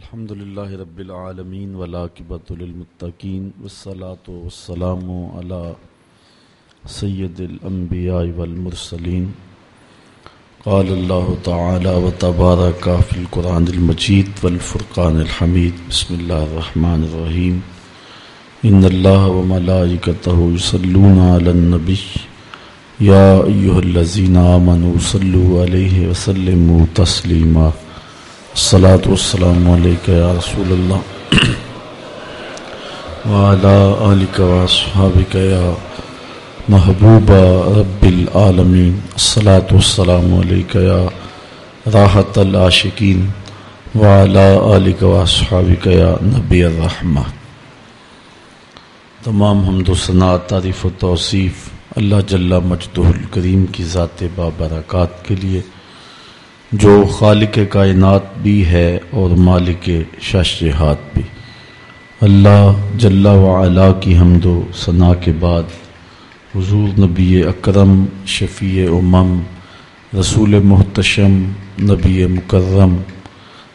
الحمد لله رب العالمين والعاقبة للمتقين والصلاة والسلام على سيد الأنبياء والمرسلين قال الله تعالى وتبارك في القرآن المجيد والفرقان الحميد بسم الله الرحمن الرحيم إن الله وملائكته يصلون على النبي يا أيها الذين آمنوا صلوا عليه وسلموا تسليما الصلاة والسلام عليك يا رسول الله. وعلى آلك وأصحابك يا محبوب رب العالمين. الصلاة والسلام عليك يا راحة العاشقين. وعلى آلك وأصحابك يا نبي الرحمة. تمام حمد و ثناء، تعریف و توصیف اللہ جل مجدہ الکریم کی ذات بابرکات کے لیے جو خالق کائنات بھی ہے اور مالک شاشہات بھی۔ اللہ جل وعلا کی حمد و ثناء کے بعد حضور نبی اکرم، شفیع امم، رسول محتشم، نبی مکرم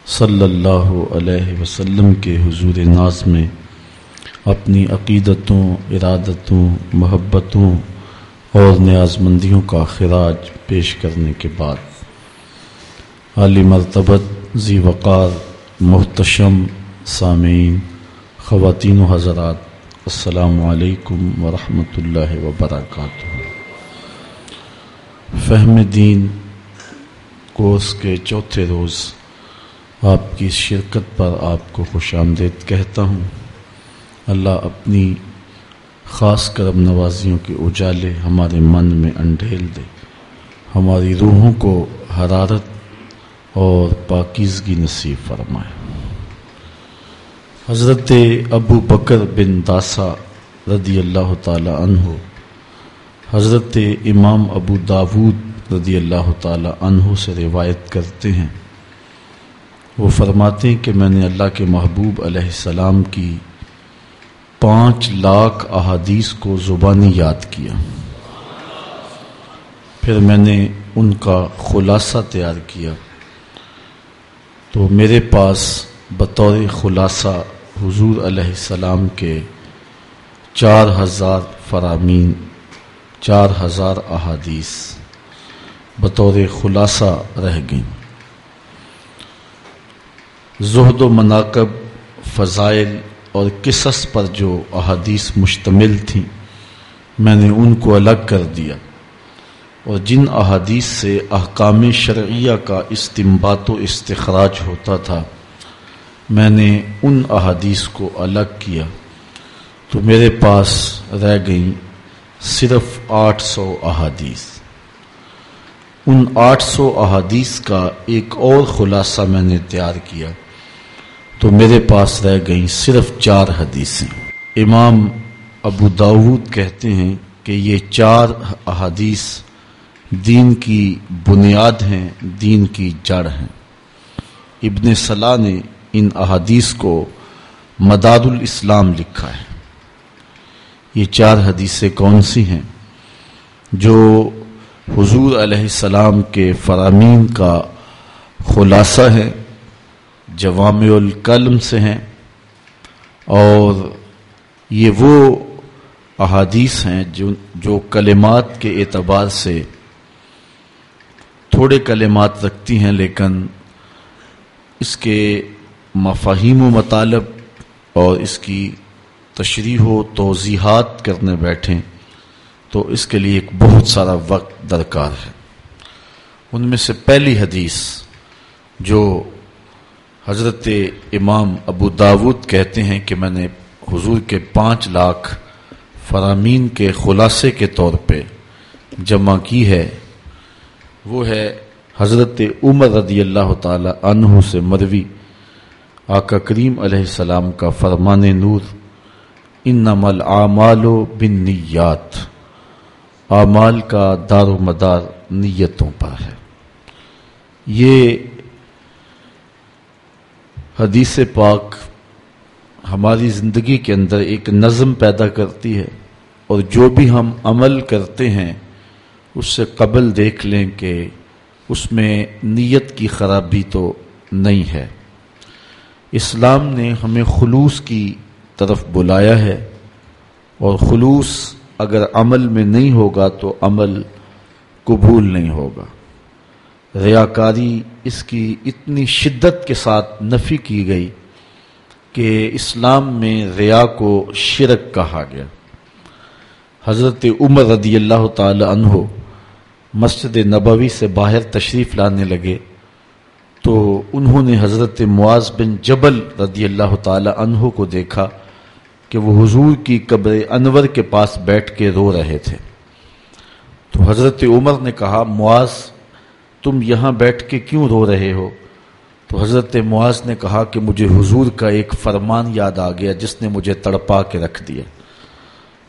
صلی اللہ علیہ وسلم کے حضور ناز میں اپنی عقیدتوں، ارادتوں، محبتوں اور نیاز مندیوں کا خراج پیش کرنے کے بعد۔ عالی مرتبت ذی وقار محتشم سامعین خواتین و حضرات، السلام علیکم ورحمۃ اللہ وبرکاتہ۔ فہم دین کورس کے چوتھے روز آپ کی شرکت پر آپ کو خوش آمدید کہتا ہوں۔ اللہ اپنی خاص کرم نوازیوں کے اجالے ہمارے من میں انڈھیل دے۔ ہماری روحوں کو حرارت اور پاکیزگی نصیب فرمائے۔ حضرت ابو بکر بن داسا رضی اللہ تعالی عنہ، حضرت امام ابو داود رضی اللہ تعالی عنہ سے روایت کرتے ہیں۔ وہ فرماتے ہیں کہ میں نے اللہ کے محبوب علیہ السلام کی پانچ لاکھ احادیث کو زبانی یاد کیا۔ پھر میں نے ان کا خلاصہ تیار کیا۔ تو میرے پاس بطور خلاصہ حضور علیہ السلام کے چار ہزار فرامین، چار ہزار احادیث بطور خلاصہ رہ گئیں۔ زہد و مناقب، فضائل اور قصص پر جو احادیث مشتمل تھیں، میں نے ان کو الگ کر دیا۔ اور جن احادیث سے احکام شرعیہ کا استمبات و استخراج ہوتا تھا، میں نے ان احادیث کو الگ کیا۔ تو میرے پاس رہ گئیں صرف آٹھ سو احادیث۔ ان آٹھ سو احادیث کا ایک اور خلاصہ میں نے تیار کیا۔ تو میرے پاس رہ گئیں صرف چار حدیثیں۔ امام ابو داود کہتے ہیں کہ یہ چار احادیث دین کی بنیاد ہیں، دین کی جڑ ہیں۔ ابن صلاح نے ان احادیث کو مداد الاسلام لکھا ہے۔ یہ چار حدیثیں کون سی ہیں؟ جو حضور علیہ السلام کے فرامین کا خلاصہ ہے جوام القلم سے ہیں۔ اور یہ وہ احادیث ہیں جو جو کلمات کے اعتبار سے تھوڑے کلمات رکھتی ہیں، لیکن اس کے مفاہیم و مطالب اور اس کی تشریح و توضیحات کرنے بیٹھیں تو اس کے لیے ایک بہت سارا وقت درکار ہے۔ ان میں سے پہلی حدیث جو حضرت امام ابو داود کہتے ہیں کہ میں نے حضور کے پانچ لاکھ فرامین کے خلاصے کے طور پہ جمع کی ہے۔ وہ ہے حضرت عمر رضی اللہ تعالی عنہ سے مروی۔ آقا کریم علیہ السلام کا فرمان نور ان نمل اعمال و بن نیات اعمال کا دار و مدار نیتوں پر ہے۔ یہ حدیث پاک ہماری زندگی کے اندر ایک نظم پیدا کرتی ہے اور جو بھی ہم عمل کرتے ہیں اس سے قبل دیکھ لیں کہ اس میں نیت کی خرابی تو نہیں ہے۔ اسلام نے ہمیں خلوص کی طرف بلایا ہے اور خلوص اگر عمل میں نہیں ہوگا تو عمل قبول نہیں ہوگا۔ ریاکاری اس کی اتنی شدت کے ساتھ نفی کی گئی کہ اسلام میں ریا کو شرک کہا گیا۔ حضرت عمر رضی اللہ تعالی عنہ مسجد نبوی سے باہر تشریف لانے لگے تو انہوں نے حضرت معاذ بن جبل رضی اللہ تعالی عنہ کو دیکھا کہ وہ حضور کی قبر انور کے پاس بیٹھ کے رو رہے تھے۔ تو حضرت عمر نے کہا، معاذ، تم یہاں بیٹھ کے کیوں رو رہے ہو؟ تو حضرت معاذ نے کہا کہ مجھے حضور کا ایک فرمان یاد آ گیا جس نے مجھے تڑپا کے رکھ دیا۔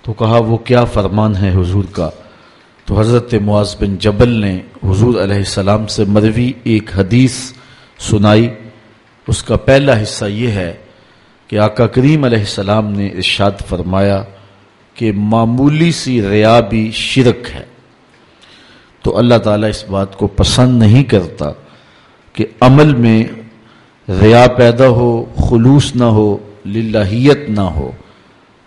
تو کہا، وہ کیا فرمان ہے حضور کا؟ تو حضرت معاذ بن جبل نے حضور علیہ السلام سے مروی ایک حدیث سنائی۔ اس کا پہلا حصہ یہ ہے کہ آقا کریم علیہ السلام نے ارشاد فرمایا کہ معمولی سی ریا بھی شرک ہے۔ تو اللہ تعالیٰ اس بات کو پسند نہیں کرتا کہ عمل میں ریا پیدا ہو، خلوص نہ ہو، للہیت نہ ہو۔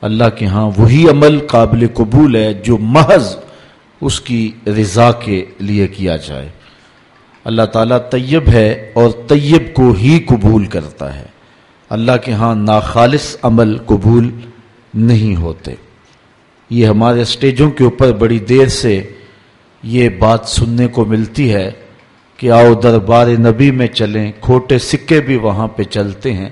اللہ کے ہاں وہی عمل قابل قبول ہے جو محض اس کی رضا کے لیے کیا جائے۔ اللہ تعالیٰ طیب ہے اور طیب کو ہی قبول کرتا ہے۔ اللہ کے ہاں ناخالص عمل قبول نہیں ہوتے۔ یہ ہمارے اسٹیجوں کے اوپر بڑی دیر سے یہ بات سننے کو ملتی ہے کہ آؤ دربار نبی میں چلیں، کھوٹے سکے بھی وہاں پہ چلتے ہیں۔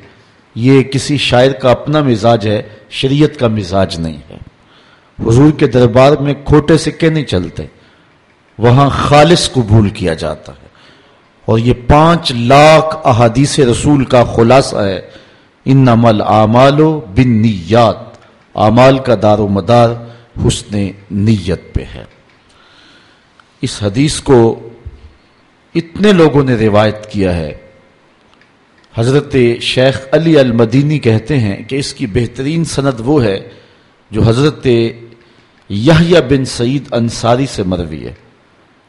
یہ کسی شاعر کا اپنا مزاج ہے، شریعت کا مزاج نہیں ہے۔ حضور کے دربار میں کھوٹے سکے نہیں چلتے، وہاں خالص قبول کیا جاتا ہے۔ اور یہ پانچ لاکھ احادیث رسول کا خلاصہ ہے ان عمل اعمال و بن نیات اعمال کا دار و مدار حسن نیت پہ ہے۔ اس حدیث کو اتنے لوگوں نے روایت کیا ہے۔ حضرت شیخ علی المدینی کہتے ہیں کہ اس کی بہترین سند وہ ہے جو حضرت یحییٰ بن سعید انصاری سے مروی ہے۔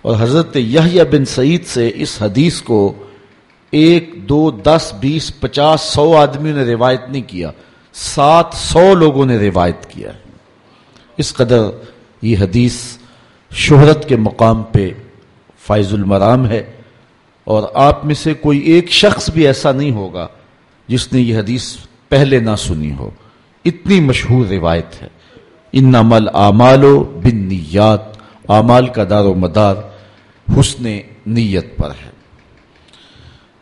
اور حضرت یحییٰ بن سعید سے اس حدیث کو ایک، دو، دس، بیس، پچاس، سو آدمیوں نے روایت نہیں کیا، سات، سو لوگوں نے روایت کیا ہے۔ اس قدر یہ حدیث شہرت کے مقام پہ فائز المرام ہے۔ اور آپ میں سے کوئی ایک شخص بھی ایسا نہیں ہوگا جس نے یہ حدیث پہلے نہ سنی ہو۔ اتنی مشہور روایت ہے۔ ان عمل اعمال و بن نیات اعمال کا دار و مدار حسن نیت پر ہے۔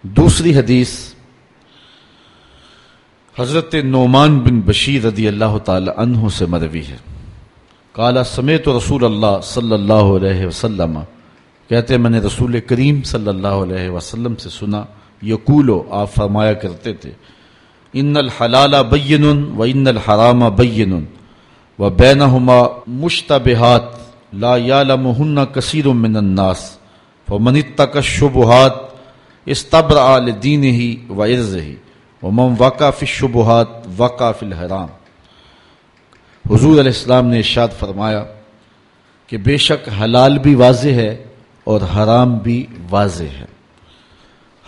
دوسری حدیث، حضرت نعمان بن بشیر رضی اللہ تعالی عنہ سے مروی ہے۔ کالا سمیت رسول اللہ صلی اللہ علیہ وسلم، کہتے، میں نے رسول کریم صلی اللہ علیہ وسلم سے سنا، یقولو، آپ فرمایا کرتے تھے، ان الحلال بین و ان الحرام بین و بینہما مشتبہات لا یعلمہن کثیر من الناس، فمن اتق الشبہات استبرع لدینہ و عرضہ، ومن وقع فی الشبہات وقع فی الحرام۔ حضور علیہ السلام نے ارشاد فرمایا کہ بے شک حلال بھی واضح ہے اور حرام بھی واضح ہے۔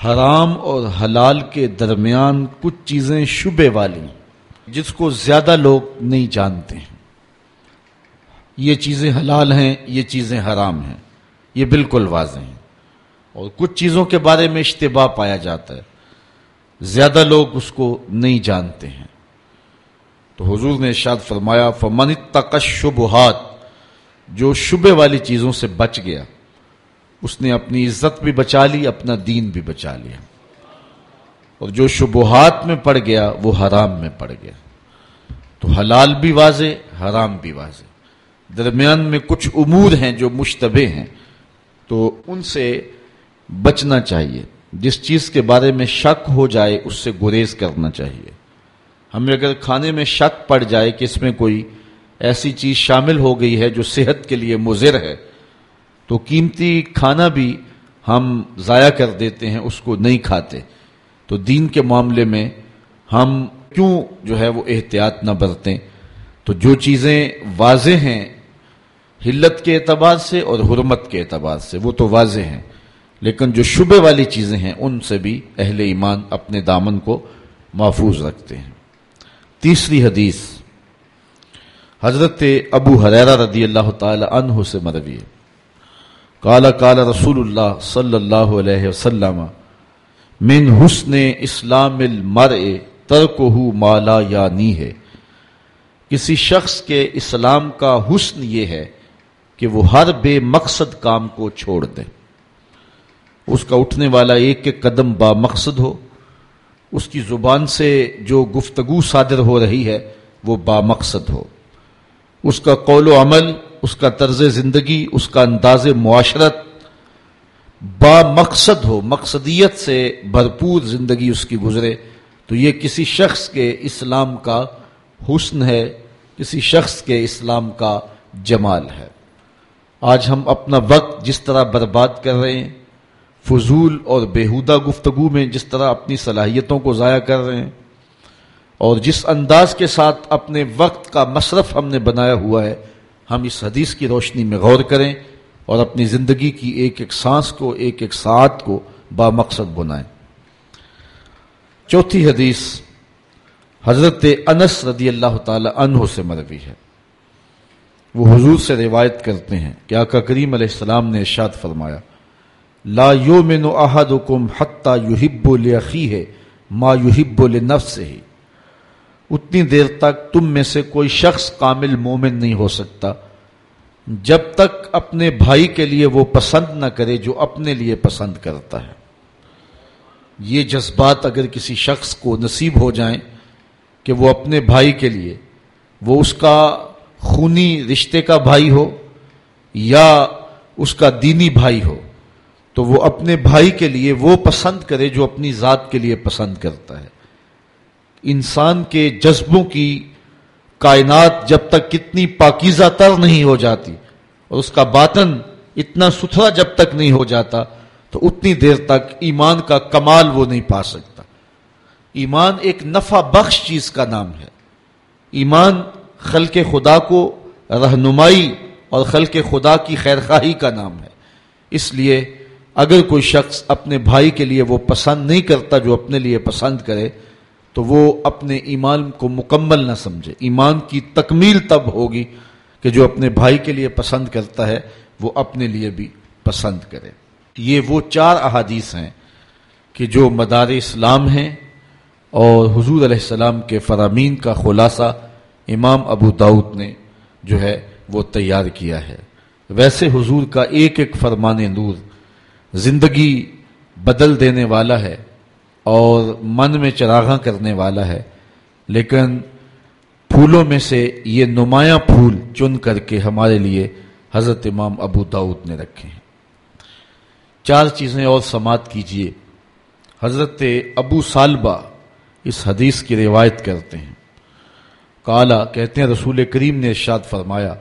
حرام اور حلال کے درمیان کچھ چیزیں شبے والی جس کو زیادہ لوگ نہیں جانتے ہیں۔ یہ چیزیں حلال ہیں، یہ چیزیں حرام ہیں۔ یہ بالکل واضح ہیں۔ اور کچھ چیزوں کے بارے میں اشتباہ پایا جاتا ہے۔ زیادہ لوگ اس کو نہیں جانتے ہیں۔ تو حضور نے ارشاد فرمایا، فمن تقش شبہات جو شبے والی چیزوں سے بچ گیا، اس نے اپنی عزت بھی بچا لی، اپنا دین بھی بچا لیا۔ اور جو شبہات میں پڑ گیا، وہ حرام میں پڑ گیا۔ تو حلال بھی واضح، حرام بھی واضح۔ درمیان میں کچھ امور ہیں جو مشتبہ ہیں، تو ان سے بچنا چاہیے۔ جس چیز کے بارے میں شک ہو جائے، اس سے گریز کرنا چاہیے۔ ہمیں اگر کھانے میں شک پڑ جائے کہ اس میں کوئی ایسی چیز شامل ہو گئی ہے جو صحت کے لیے مضر ہے، تو قیمتی کھانا بھی ہم ضائع کر دیتے ہیں، اس کو نہیں کھاتے۔ تو دین کے معاملے میں ہم کیوں جو ہے وہ احتیاط نہ برتیں؟ تو جو چیزیں واضح ہیں حلت کے اعتبار سے اور حرمت کے اعتبار سے وہ تو واضح ہیں، لیکن جو شبے والی چیزیں ہیں، ان سے بھی اہل ایمان اپنے دامن کو محفوظ رکھتے ہیں۔ تیسری حدیث، حضرت ابو حریرہ رضی اللہ تعالی عنہ سے مروی ہے۔ کالا کالا رسول اللہ صلی اللہ علیہ وسلم، من حسن اسلام المرء ترک مالا یا نی ہے۔ کسی شخص کے اسلام کا حسن یہ ہے کہ وہ ہر بے مقصد کام کو چھوڑ دے۔ اس کا اٹھنے والا ایک ایک قدم با مقصد ہو۔ اس کی زبان سے جو گفتگو صادر ہو رہی ہے، وہ با مقصد ہو۔ اس کا قول و عمل، اس کا طرز زندگی، اس کا انداز معاشرت با مقصد ہو۔ مقصدیت سے بھرپور زندگی اس کی گزرے۔ تو یہ کسی شخص کے اسلام کا حسن ہے، کسی شخص کے اسلام کا جمال ہے۔ آج ہم اپنا وقت جس طرح برباد کر رہے ہیں، فضول اور بےحودہ گفتگو میں جس طرح اپنی صلاحیتوں کو ضائع کر رہے ہیں، اور جس انداز کے ساتھ اپنے وقت کا مصرف ہم نے بنایا ہوا ہے، ہم اس حدیث کی روشنی میں غور کریں اور اپنی زندگی کی ایک ایک سانس کو، ایک ایک ساتھ کو با مقصد بنائیں۔ چوتھی حدیث حضرت انس رضی اللہ تعالی عنہ سے مروی ہے۔ وہ حضور سے روایت کرتے ہیں کہ آقا کریم علیہ السلام نے ارشاد فرمایا، لا یومن احدکم حتی یحب لیخی ہے ما یحب لنفس ہی اتنی دیر تک تم میں سے کوئی شخص کامل مومن نہیں ہو سکتا۔ جب تک اپنے بھائی کے لیے وہ پسند نہ کرے جو اپنے لیے پسند کرتا ہے۔ یہ جذبات اگر کسی شخص کو نصیب ہو جائیں کہ وہ اپنے بھائی کے لیے، وہ اس کا خونی رشتے کا بھائی ہو یا اس کا دینی بھائی ہو، تو وہ اپنے بھائی کے لیے وہ پسند کرے جو اپنی ذات کے لیے پسند کرتا ہے۔ انسان کے جذبوں کی کائنات جب تک کتنی پاکیزہ تر نہیں ہو جاتی اور اس کا باطن اتنا ستھرا جب تک نہیں ہو جاتا، تو اتنی دیر تک ایمان کا کمال وہ نہیں پا سکتا۔ ایمان ایک نفع بخش چیز کا نام ہے۔ ایمان خلق خدا کو رہنمائی اور خلق خدا کی خیرخواہی کا نام ہے۔ اس لیے اگر کوئی شخص اپنے بھائی کے لیے وہ پسند نہیں کرتا جو اپنے لیے پسند کرے، تو وہ اپنے ایمان کو مکمل نہ سمجھے۔ ایمان کی تکمیل تب ہوگی کہ جو اپنے بھائی کے لیے پسند کرتا ہے، وہ اپنے لیے بھی پسند کرے۔ یہ وہ چار احادیث ہیں کہ جو مدار اسلام ہیں اور حضور علیہ السلام کے فرامین کا خلاصہ امام ابو داود نے جو ہے وہ تیار کیا ہے۔ ویسے حضور کا ایک ایک فرمان نور زندگی بدل دینے والا ہے اور من میں چراغاں کرنے والا ہے، لیکن پھولوں میں سے یہ نمایاں پھول چن کر کے ہمارے لیے حضرت امام ابو داود نے رکھے ہیں۔ چار چیزیں اور سماعت کیجیے۔ حضرت ابو سالبہ اس حدیث کی روایت کرتے ہیں۔ کالا کہتے ہیں رسول کریم نے ارشاد فرمایا،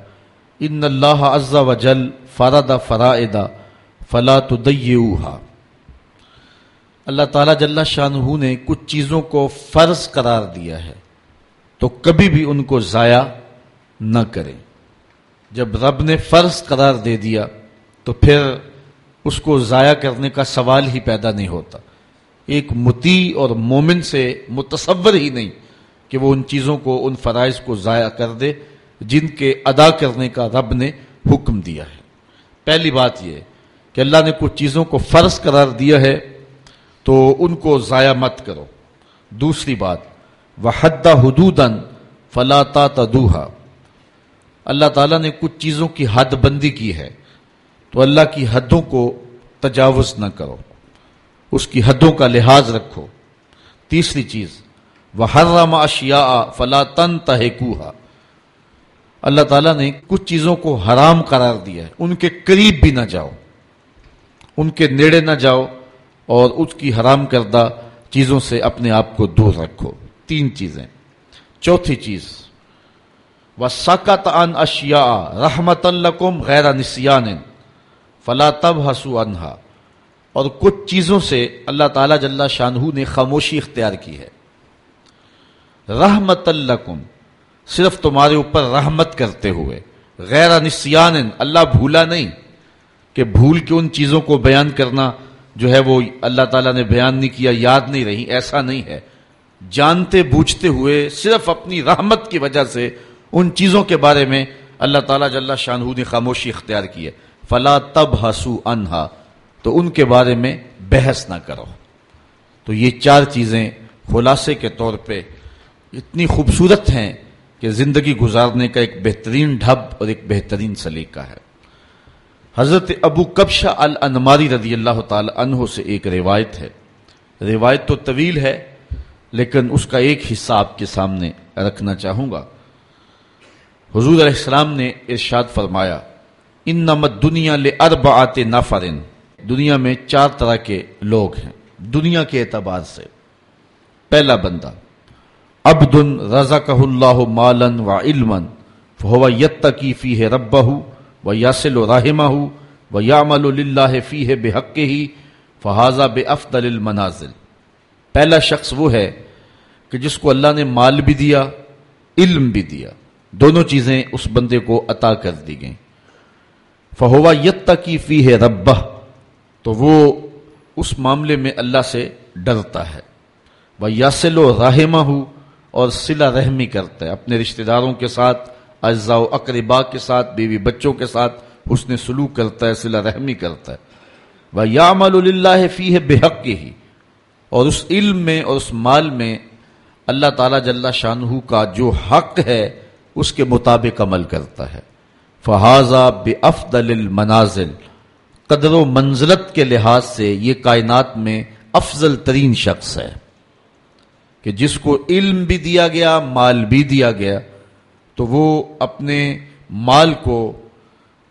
ان اللہ عز و جل فرد فرائدہ فلا تدیعوها اللہ تعالیٰ جل شاہ نے کچھ چیزوں کو فرض قرار دیا ہے، تو کبھی بھی ان کو ضائع نہ کریں۔ جب رب نے فرض قرار دے دیا، تو پھر اس کو ضائع کرنے کا سوال ہی پیدا نہیں ہوتا۔ ایک متی اور مومن سے متصور ہی نہیں۔ کہ وہ ان چیزوں کو، ان فرائض کو ضائع کر دے، جن کے ادا کرنے کا رب نے حکم دیا ہے۔ پہلی بات یہ کہ اللہ نے کچھ چیزوں کو فرض قرار دیا ہے تو ان کو ضائع مت کرو۔ دوسری بات وہ حد حدود فلاطا تدوہا اللہ تعالیٰ نے کچھ چیزوں کی حد بندی کی ہے تو اللہ کی حدوں کو تجاوز نہ کرو۔ اس کی حدوں کا لحاظ رکھو۔ تیسری چیز وہ حرام اشیا فلا تن اللہ تعالیٰ نے کچھ چیزوں کو حرام قرار دیا ہے۔ ان کے قریب بھی نہ جاؤ۔ ان کے نیڑے نہ جاؤ اور اس کی حرام کردہ چیزوں سے اپنے آپ کو دور رکھو۔ تین چیزیں۔ چوتھی چیز و سکت ان اشیا رحمت القم غیر نسیان فلا تب حسو انہا اور کچھ چیزوں سے اللہ تعالی جل شاہ نے خاموشی اختیار کی ہے۔ رحمت القم صرف تمہارے اوپر رحمت کرتے ہوئے۔ غیر نسیان اللہ بھولا نہیں کہ بھول کے ان چیزوں کو بیان کرنا جو ہے وہ اللہ تعالیٰ نے بیان نہیں کیا، یاد نہیں رہی، ایسا نہیں ہے۔ جانتے بوجھتے ہوئے صرف اپنی رحمت کی وجہ سے ان چیزوں کے بارے میں اللہ تعالیٰ جل شاہ نے خاموشی اختیار کی ہے۔ فلا تب ہسو انہا تو ان کے بارے میں بحث نہ کرو۔ تو یہ چار چیزیں خلاصے کے طور پہ اتنی خوبصورت ہیں کہ زندگی گزارنے کا ایک بہترین ڈھب اور ایک بہترین سلیقہ ہے۔ حضرت ابو کبشا الانماری رضی اللہ تعالی عنہ سے ایک روایت ہے۔ روایت تو طویل ہے، لیکن اس کا ایک حصہ آپ کے سامنے رکھنا چاہوں گا۔ حضور علیہ السلام نے ارشاد فرمایا ان نمت دنیا لے ارب آتے دنیا میں چار طرح کے لوگ ہیں۔ دنیا کے اعتبار سے پہلا بندہ عبد رضا کہ اللہ مالن و علم ہوا یت کی فی ہے رب و یاسل و راہمہ و یامل اللہ فی ہے بے حق ہی فہذا بے افدل المنازل۔ پہلا شخص وہ ہے کہ جس کو اللہ نے مال بھی دیا، علم بھی دیا۔ دونوں چیزیں اس بندے کو عطا کر دی گئیں۔ فہوا یت کی فی ہے رب تو وہ اس معاملے میں اللہ سے ڈرتا ہے۔ وہ یاسل و رحمہ ہو اور سلا رحمی کرتا ہے اپنے رشتہ داروں کے ساتھ اجزاء و اقربا کے ساتھ، بیوی بچوں کے ساتھ اس نے سلوک کرتا ہے، سلا رحمی کرتا ہے۔ وہ یام اللہ فی ہے بے ہی اور اس علم میں اور اس مال میں اللہ تعالی جل شاہ کا جو حق ہے، اس کے مطابق عمل کرتا ہے۔ فہذا بے افدل المنازل۔ قدر و منزلت کے لحاظ سے یہ کائنات میں افضل ترین شخص ہے۔ کہ جس کو علم بھی دیا گیا، مال بھی دیا گیا، تو وہ اپنے مال کو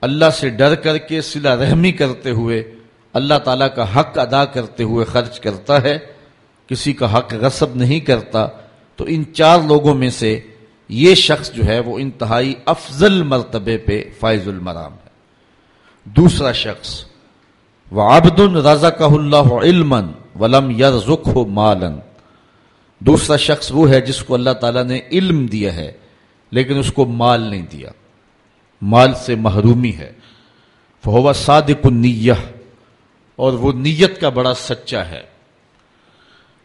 اللہ سے ڈر کر کے سلا رحمی کرتے ہوئے، اللہ تعالیٰ کا حق ادا کرتے ہوئے خرچ کرتا ہے، کسی کا حق غصب نہیں کرتا۔ تو ان چار لوگوں میں سے یہ شخص جو ہے، وہ انتہائی افضل مرتبے پہ فائز المرام ہے۔ دوسرا شخص وہ آبد رضا کا اللہ علم ولم یر ہو مالن دوسرا شخص وہ ہے جس کو اللہ تعالیٰ نے علم دیا ہے، لیکن اس کو مال نہیں دیا۔ مال سے محرومی ہے۔ فہو صادق النیہ، اور وہ نیت کا بڑا سچا ہے۔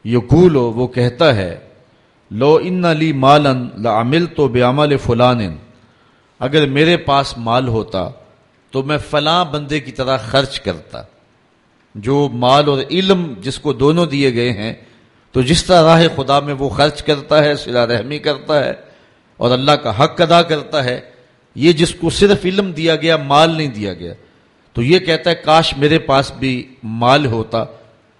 یقول، وہ کہتا ہے، لو ان علی مالن لامل تو بے عمل فلان۔ اگر میرے پاس مال ہوتا تو میں فلاں بندے کی طرح خرچ کرتا۔ جو مال اور علم جس کو دونوں دیے گئے ہیں تو جس طرح راہ خدا میں وہ خرچ کرتا ہے سلا رحمی کرتا ہے اور اللہ کا حق ادا کرتا ہے، یہ جس کو صرف علم دیا گیا، مال نہیں دیا گیا۔ تو یہ کہتا ہے، کاش میرے پاس بھی مال ہوتا،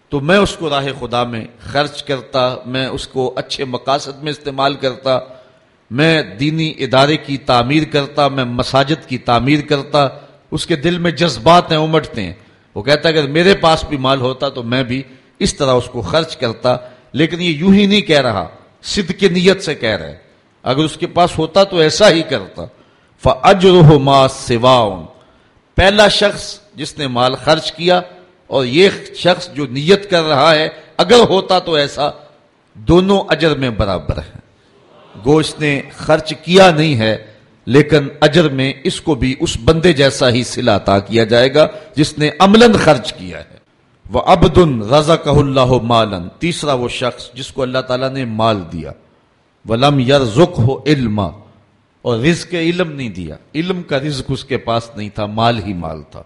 تو میں اس کو راہ خدا میں خرچ کرتا، میں اس کو اچھے مقاصد میں استعمال کرتا، میں دینی ادارے کی تعمیر کرتا، میں مساجد کی تعمیر کرتا، اس کے دل میں جذبات ہیں، امٹتے ہیں۔ وہ کہتا ہے، اگر میرے پاس بھی مال ہوتا تو میں بھی اس طرح اس کو خرچ کرتا۔ لیکن یہ یوں ہی نہیں کہہ رہا سدھ کی نیت سے کہہ رہے اگر اس کے پاس ہوتا تو ایسا ہی کرتا۔ فجر ما سوا پہلا شخص جس نے مال خرچ کیا اور یہ شخص جو نیت کر رہا ہے، اگر ہوتا تو ایسا، دونوں اجر میں برابر ہے۔ گوشت نے خرچ کیا نہیں ہے، لیکن اجر میں اس کو بھی اس بندے جیسا ہی سلا عطا کیا جائے گا جس نے عملاً خرچ کیا ہے۔ وہ ابد رضا کہ اللہ مالن تیسرا وہ شخص جس کو اللہ تعالیٰ نے مال دیا۔ ولم یر ذک ہو علم اور رزق علم نہیں دیا۔ علم کا رزق اس کے پاس نہیں تھا، مال ہی مال تھا۔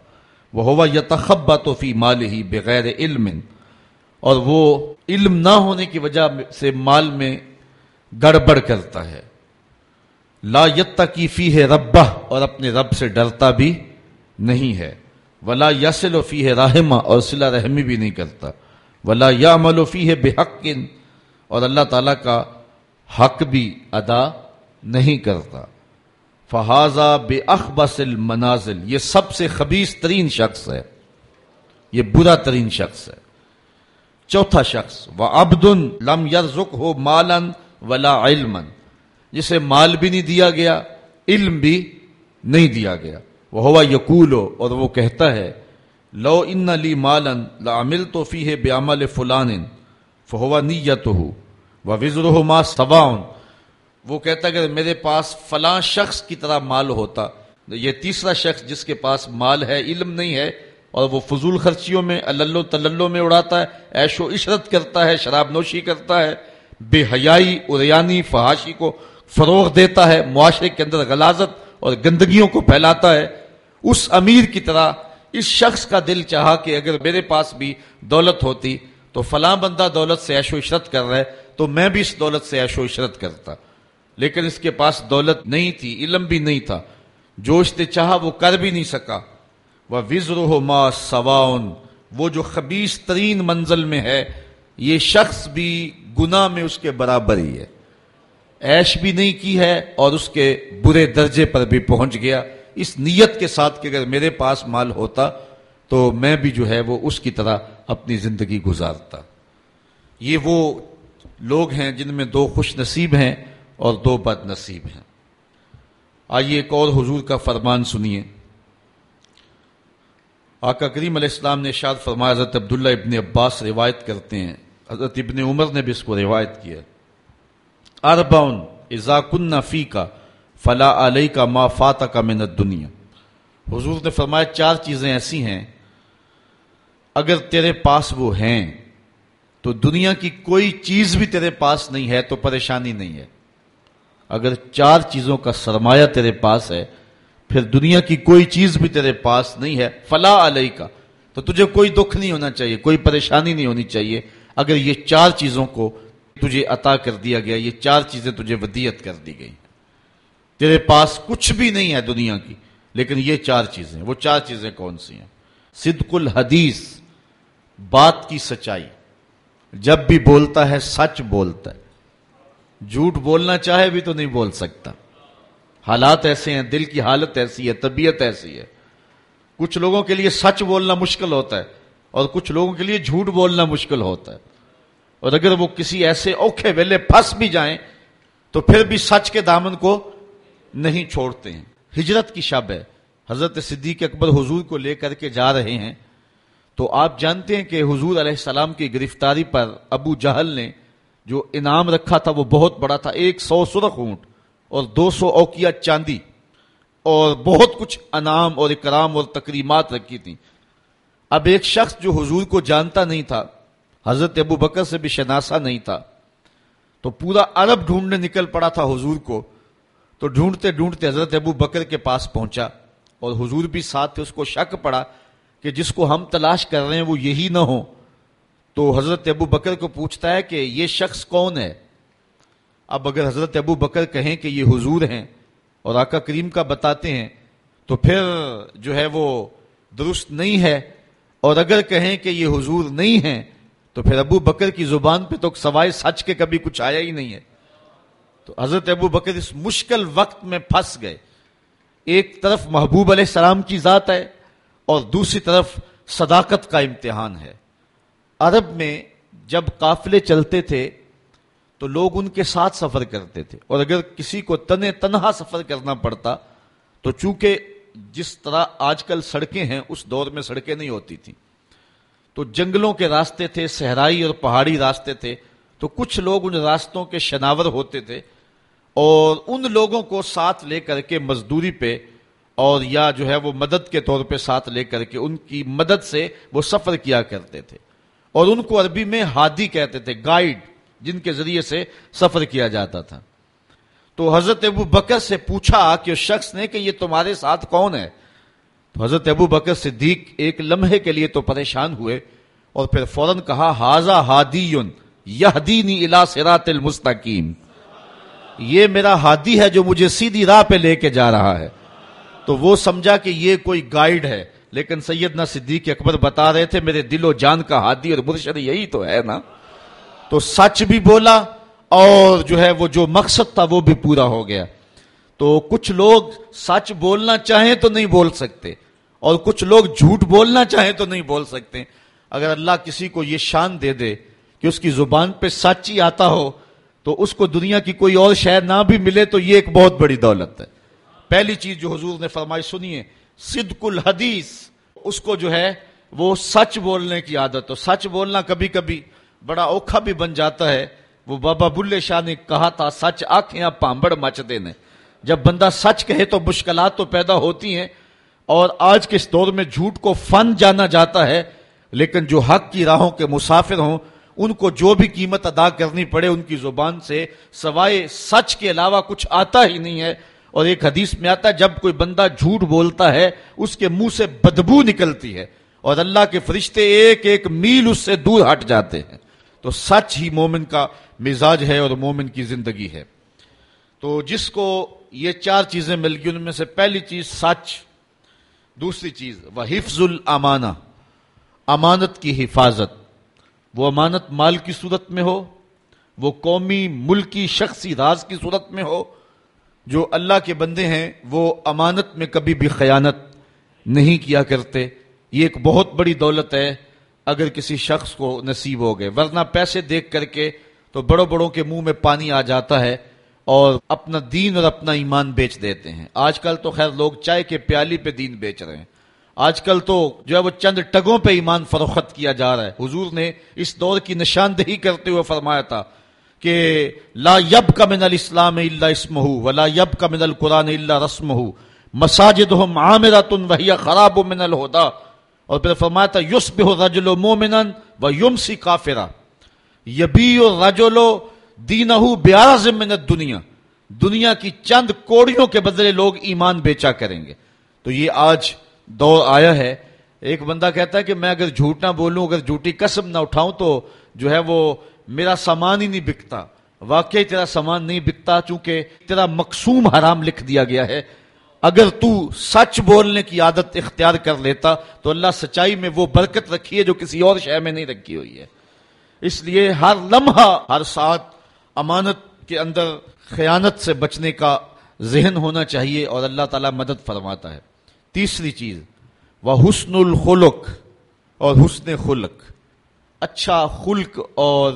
وہ ہوا یتخبا تو فی مال ہی بغیر علم، اور وہ علم نہ ہونے کی وجہ سے مال میں گڑبڑ کرتا ہے۔ لا یت کی فی ہے ربا اور اپنے رب سے ڈرتا بھی نہیں ہے۔ ولا یسل وفی ہے رحمہ، اور صلا رحمی بھی نہیں کرتا۔ ولا یا ملوفی ہے بے اور اللہ تعالی کا حق بھی ادا نہیں کرتا۔ فہذا بے اخبص المنازل، یہ سب سے خبیص ترین شخص ہے۔ یہ برا ترین شخص ہے۔ چوتھا شخص و ابد لم یرزق ہو مالن ولا علم جسے مال بھی نہیں دیا گیا، علم بھی نہیں دیا گیا۔ وہ ہوا یقول اور وہ کہتا ہے، لو ان علی مالن لامل تو فی ہے بے عمل فلان، فہوا نیت ہو وہ وزر ہو ما سواؤن۔ وہ کہتا کہ میرے پاس فلاں شخص کی طرح مال ہوتا، یہ تیسرا شخص جس کے پاس مال ہے، علم نہیں ہے، اور وہ فضول خرچیوں میں اللہ تللو میں اڑاتا ہے ایش و عشرت کرتا ہے، شراب نوشی کرتا ہے، بے حیائی، اریانی، فحاشی کو فروغ دیتا ہے، معاشرے کے اندر غلازت اور گندگیوں کو پھیلاتا ہے، اس امیر کی طرح اس شخص کا دل چاہا کہ اگر میرے پاس بھی دولت ہوتی تو فلاں بندہ دولت سے عیش و عشرت کر رہا ہے، تو میں بھی اس دولت سے عیش و عشرت کرتا۔ لیکن اس کے پاس دولت نہیں تھی، علم بھی نہیں تھا۔ جو اس نے چاہا وہ کر بھی نہیں سکا۔ وہ وزر ما سواؤن وہ جو خبیص ترین منزل میں ہے، یہ شخص بھی گناہ میں اس کے برابر ہی ہے۔ ایش بھی نہیں کی ہے اور اس کے برے درجے پر بھی پہنچ گیا۔ اس نیت کے ساتھ کہ اگر میرے پاس مال ہوتا تو میں بھی جو ہے وہ اس کی طرح اپنی زندگی گزارتا۔ یہ وہ لوگ ہیں جن میں دو خوش نصیب ہیں اور دو بد نصیب ہیں۔ آئیے ایک اور حضور کا فرمان سنیے۔ آقا کریم علیہ السلام نے شاد فرمایا، حضرت عبداللہ ابن عباس روایت کرتے ہیں۔ حضرت ابن عمر نے بھی اس کو روایت کیا۔ ارباؤن ازا فی کا فلا علیہ کا ما فاتح کا منت دنیا حضور نے فرمایا، چار چیزیں ایسی ہیں، اگر تیرے پاس وہ ہیں، تو دنیا کی کوئی چیز بھی تیرے پاس نہیں ہے تو پریشانی نہیں ہے۔ اگر چار چیزوں کا سرمایہ تیرے پاس ہے، پھر دنیا کی کوئی چیز بھی تیرے پاس نہیں ہے، فلا علیہ کا تو تجھے کوئی دکھ نہیں ہونا چاہیے، کوئی پریشانی نہیں ہونی چاہیے۔ اگر یہ چار چیزوں کو تجھے عطا کر دیا گیا، یہ چار چیزیں تجھے ودیت کر دی گئی تیرے پاس کچھ بھی نہیں ہے دنیا کی، لیکن یہ چار چیزیں، وہ چار چیزیں کون سی ہیں؟ صدق الحدیث، بات کی سچائی۔ جب بھی بولتا ہے، سچ بولتا ہے۔ جھوٹ بولنا چاہے بھی تو نہیں بول سکتا۔ حالات ایسے ہیں، دل کی حالت ایسی ہے، طبیعت ایسی ہے۔ کچھ لوگوں کے لیے سچ بولنا مشکل ہوتا ہے اور کچھ لوگوں کے لیے جھوٹ بولنا مشکل ہوتا ہے۔ اور اگر وہ کسی ایسے اوکھے ویلے پھنس بھی جائیں، تو پھر بھی سچ کے دامن کو نہیں چھوڑتے ہیں۔ ہجرت کی شب ہے۔ حضرت صدیق اکبر حضور کو لے کر کے جا رہے ہیں۔ تو آپ جانتے ہیں کہ حضور علیہ السلام کی گرفتاری پر ابو جہل نے جو انعام رکھا تھا، وہ بہت بڑا تھا۔ ایک سو سرخ اونٹ اور دو سو اوکیا چاندی اور بہت کچھ انعام اور اکرام اور تقریمات رکھی تھی اب ایک شخص جو حضور کو جانتا نہیں تھا حضرت ابو بکر سے بھی شناسا نہیں تھا۔ تو پورا عرب ڈھونڈنے نکل پڑا تھا حضور کو۔ تو ڈھونڈتے ڈھونڈتے حضرت ابو بکر کے پاس پہنچا اور حضور بھی ساتھ تھے۔ اس کو شک پڑا کہ جس کو ہم تلاش کر رہے ہیں وہ یہی نہ ہو۔ تو حضرت ابو بکر کو پوچھتا ہے کہ یہ شخص کون ہے؟ اب اگر حضرت ابو بکر کہیں کہ یہ حضور ہیں اور آقا کریم کا بتاتے ہیں، تو پھر جو ہے وہ درست نہیں ہے۔ اور اگر کہیں کہ یہ حضور نہیں ہے تو پھر ابو بکر کی زبان پہ تو سوائے سچ کے کبھی کچھ آیا ہی نہیں ہے۔ تو حضرت ابو بکر اس مشکل وقت میں پھنس گئے۔ ایک طرف محبوب علیہ السلام کی ذات ہے اور دوسری طرف صداقت کا امتحان ہے۔ عرب میں جب قافلے چلتے تھے تو لوگ ان کے ساتھ سفر کرتے تھے اور اگر کسی کو تن تنہا سفر کرنا پڑتا تو چونکہ جس طرح آج کل سڑکیں ہیں اس دور میں سڑکیں نہیں ہوتی تھیں۔ تو جنگلوں کے راستے تھے، صحرائی اور پہاڑی راستے تھے۔ تو کچھ لوگ ان راستوں کے شناور ہوتے تھے اور ان لوگوں کو ساتھ لے کر کے مزدوری پہ اور یا جو ہے وہ مدد کے طور پہ ساتھ لے کر کے ان کی مدد سے وہ سفر کیا کرتے تھے۔ اور ان کو عربی میں ہادی کہتے تھے گائیڈ جن کے ذریعے سے سفر کیا جاتا تھا۔ تو حضرت ابو بکر سے پوچھا کہ اس شخص نے کہ یہ تمہارے ساتھ کون ہے؟ تو حضرت ابو بکر صدیق ایک لمحے کے لیے تو پریشان ہوئے اور پھر فوراً کہا ہاضا ہادی یہ الا سرات المستقیم. یہ میرا ہادی ہے جو مجھے سیدھی راہ پہ لے کے جا رہا ہے۔ تو وہ سمجھا کہ یہ کوئی گائیڈ ہے، لیکن سیدنا صدیق اکبر بتا رہے تھے، میرے دل و جان کا ہادی اور مرشد یہی تو ہے نا؟ تو سچ بھی بولا اور جو ہے وہ جو مقصد تھا وہ بھی پورا ہو گیا۔ تو کچھ لوگ سچ بولنا چاہیں تو نہیں بول سکتے اور کچھ لوگ جھوٹ بولنا چاہیں تو نہیں بول سکتے اگر اللہ کسی کو یہ شان دے دے کہ اس کی زبان پہ سچ ہی آتا ہو تو اس کو دنیا کی کوئی اور شہر نہ بھی ملے تو یہ ایک بہت بڑی دولت ہے۔ پہلی چیز جو حضور نے فرمائی، سنیے، صدق الحدیث۔ اس کو جو ہے وہ سچ بولنے کی عادت ہو سچ بولنا کبھی کبھی بڑا اوکھا بھی بن جاتا ہے۔ وہ بابا بلے شاہ نے کہا تھا، سچ آنکھیں پامبڑ مچ دینے۔ جب بندہ سچ کہے تو مشکلات تو پیدا ہوتی ہیں اور آج کے اس دور میں جھوٹ کو فن جانا جاتا ہے، لیکن جو حق کی راہوں کے مسافر ہوں، ان کو جو بھی قیمت ادا کرنی پڑے ان کی زبان سے سوائے سچ کے علاوہ کچھ آتا ہی نہیں ہے۔ اور ایک حدیث میں آتا ہے، جب کوئی بندہ جھوٹ بولتا ہے، اس کے منہ سے بدبو نکلتی ہے اور اللہ کے فرشتے ایک ایک میل اس سے دور ہٹ جاتے ہیں۔ تو سچ ہی مومن کا مزاج ہے اور مومن کی زندگی ہے۔ تو جس کو یہ چار چیزیں مل گئی، ان میں سے پہلی چیز سچ، دوسری چیز وہ حفظ الامانہ، امانت کی حفاظت۔ وہ امانت مال کی صورت میں ہو، وہ قومی ملکی شخصی راز کی صورت میں ہو، جو اللہ کے بندے ہیں، وہ امانت میں کبھی بھی خیانت نہیں کیا کرتے۔ یہ ایک بہت بڑی دولت ہے، اگر کسی شخص کو نصیب ہو گئے۔ ورنہ پیسے دیکھ کر کے تو بڑوں بڑوں کے منہ میں پانی آ جاتا ہے۔ اور اپنا دین اور اپنا ایمان بیچ دیتے ہیں۔ آج کل تو خیر لوگ چائے کے پیالی پہ دین بیچ رہے ہیں۔ آج کل تو جو ہے وہ چند ٹگوں پہ ایمان فروخت کیا جا رہا ہے۔ حضور نے اس دور کی نشاندہی کرتے ہوئے فرمایا تھا کہ لا یب کا من الاسلام اللہ اسمہ ولا یب کا من القرآن اللہ رسم مساجد ہو ہم عامرتن وہی خراب من الہدا۔ اور پھر فرمایا تھا یسبہ رجل مومنا و یمسی کافرہ یبیو رجلو دینہو بیارز من الدنیا دنیا کی چند کوڑیوں کے بدلے لوگ ایمان بیچا کریں گے۔ تو یہ آج دور آیا ہے۔ ایک بندہ کہتا ہے کہ میں اگر جھوٹ نہ بولوں، اگر جھوٹی قسم نہ اٹھاؤں تو جو ہے وہ میرا سامان ہی نہیں بکتا۔ واقعی تیرا سامان نہیں بکتا، چونکہ تیرا مقصوم حرام لکھ دیا گیا ہے۔ اگر تو سچ بولنے کی عادت اختیار کر لیتا تو اللہ سچائی میں وہ برکت رکھی ہے جو کسی اور شہر میں نہیں رکھی ہوئی ہے۔ اس لیے ہر لمحہ، ہر ساتھ امانت کے اندر خیانت سے بچنے کا ذہن ہونا چاہیے اور اللہ تعالیٰ مدد فرماتا ہے۔ تیسری چیز، وہ حسن الخلق اور حسن خلق۔ اچھا خلق اور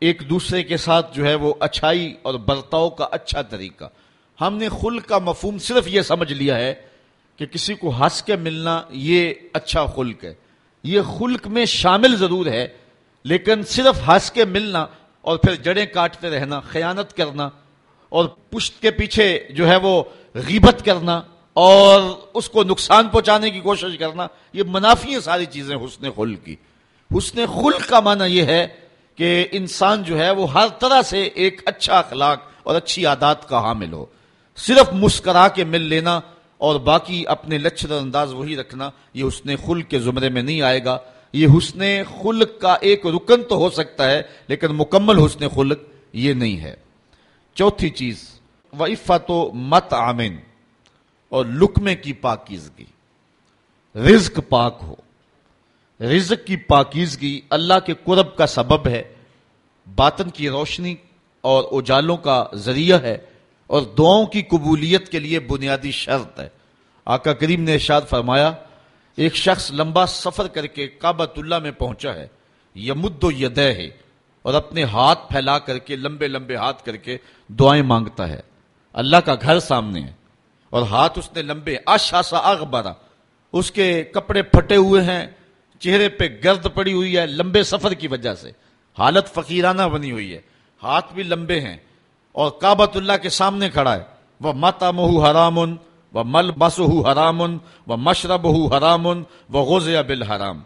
ایک دوسرے کے ساتھ جو ہے وہ اچھائی اور برتاؤ کا اچھا طریقہ۔ ہم نے خلق کا مفہوم صرف یہ سمجھ لیا ہے کہ کسی کو ہنس کے ملنا یہ اچھا خلق ہے۔ یہ خلق میں شامل ضرور ہے، لیکن صرف ہنس کے ملنا اور پھر جڑیں کاٹتے رہنا، خیانت کرنا، اور پشت کے پیچھے جو ہے وہ غیبت کرنا، اور اس کو نقصان پہنچانے کی کوشش کرنا، یہ منافی ہیں ساری چیزیں حسن خلق کی۔ حسن خلق کا معنی یہ ہے کہ انسان جو ہے وہ ہر طرح سے ایک اچھا اخلاق اور اچھی عادات کا حامل ہو۔ صرف مسکرا کے مل لینا اور باقی اپنے لچھر انداز وہی رکھنا، یہ حسن خلق کے زمرے میں نہیں آئے گا۔ یہ حسن خلق کا ایک رکن تو ہو سکتا ہے، لیکن مکمل حسن خلق یہ نہیں ہے۔ چوتھی چیز وفت و مت آمین اور لکمے کی پاکیزگی۔ رزق پاک ہو۔ رزق کی پاکیزگی اللہ کے قرب کا سبب ہے، باطن کی روشنی اور اجالوں کا ذریعہ ہے، اور دعاؤں کی قبولیت کے لیے بنیادی شرط ہے۔ آقا کریم نے ارشاد فرمایا ایک شخص لمبا سفر کر کے کعبۃ اللہ میں پہنچا ہے۔ یمد و یدہ ہے اور اپنے ہاتھ پھیلا کر کے، لمبے لمبے ہاتھ کر کے دعائیں مانگتا ہے۔ اللہ کا گھر سامنے ہے اور ہاتھ اس نے لمبے آشا سا اغبرا۔ اس کے کپڑے پھٹے ہوئے ہیں، چہرے پہ گرد پڑی ہوئی ہے لمبے سفر کی وجہ سے۔ حالت فقیرانہ بنی ہوئی ہے۔ ہاتھ بھی لمبے ہیں اور کابت اللہ کے سامنے کھڑا ہے۔ وہ متا مہو حرامن وہ مل بس حرامن وہ مشرب ہو حرامن وہ غوز بل حرام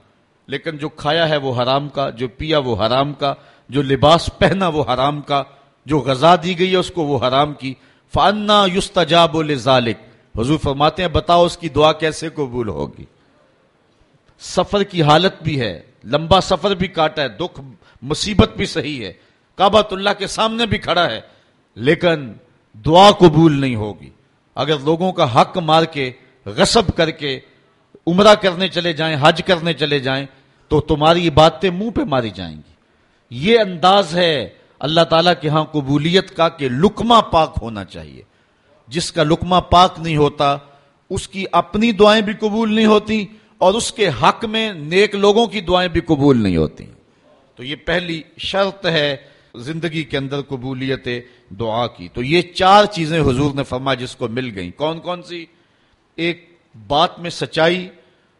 لیکن جو کھایا ہے وہ حرام کا، جو پیا وہ حرام کا، جو لباس پہنا وہ حرام کا، جو غذا دی گئی ہے اس کو وہ حرام کی۔ فانا یستجاب ذالک حضور فرماتے ہیں، بتاؤ اس کی دعا کیسے قبول ہوگی؟ سفر کی حالت بھی ہے، لمبا سفر بھی کاٹا ہے، دکھ، مصیبت بھی صحیح ہے۔ کعبۃ اللہ کے سامنے بھی کھڑا ہے، لیکن دعا قبول نہیں ہوگی۔ اگر لوگوں کا حق مار کے، غصب کر کے عمرہ کرنے چلے جائیں، حج کرنے چلے جائیں، تو تمہاری باتیں منہ پہ ماری جائیں گی۔ یہ انداز ہے اللہ تعالیٰ کے ہاں قبولیت کا کہ لکما پاک ہونا چاہیے۔ جس کا لکما پاک نہیں ہوتا، اس کی اپنی دعائیں بھی قبول نہیں ہوتی اور اس کے حق میں نیک لوگوں کی دعائیں بھی قبول نہیں ہوتی۔ تو یہ پہلی شرط ہے زندگی کے اندر قبولیت دعا کی۔ تو یہ چار چیزیں حضور نے فرما جس کو مل گئیں۔ کون کون سی؟ ایک بات میں سچائی،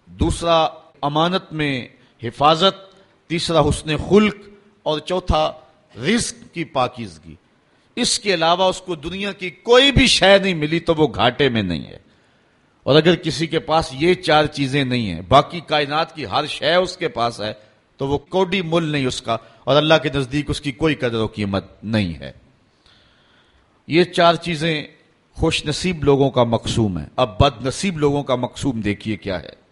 دوسرا امانت میں حفاظت، تیسرا حسن خلق، اور چوتھا رزق کی پاکیزگی۔ اس کے علاوہ اس کو دنیا کی کوئی بھی شے نہیں ملی تو وہ گھاٹے میں نہیں ہے۔ اور اگر کسی کے پاس یہ چار چیزیں نہیں ہیں، باقی کائنات کی ہر شے اس کے پاس ہے، تو وہ کوڈی مل نہیں اس کا۔ اور اللہ کے نزدیک اس کی کوئی قدر و قیمت نہیں ہے۔ یہ چار چیزیں خوش نصیب لوگوں کا مقصوم ہے اب بد نصیب لوگوں کا مقصوم دیکھیے کیا ہے۔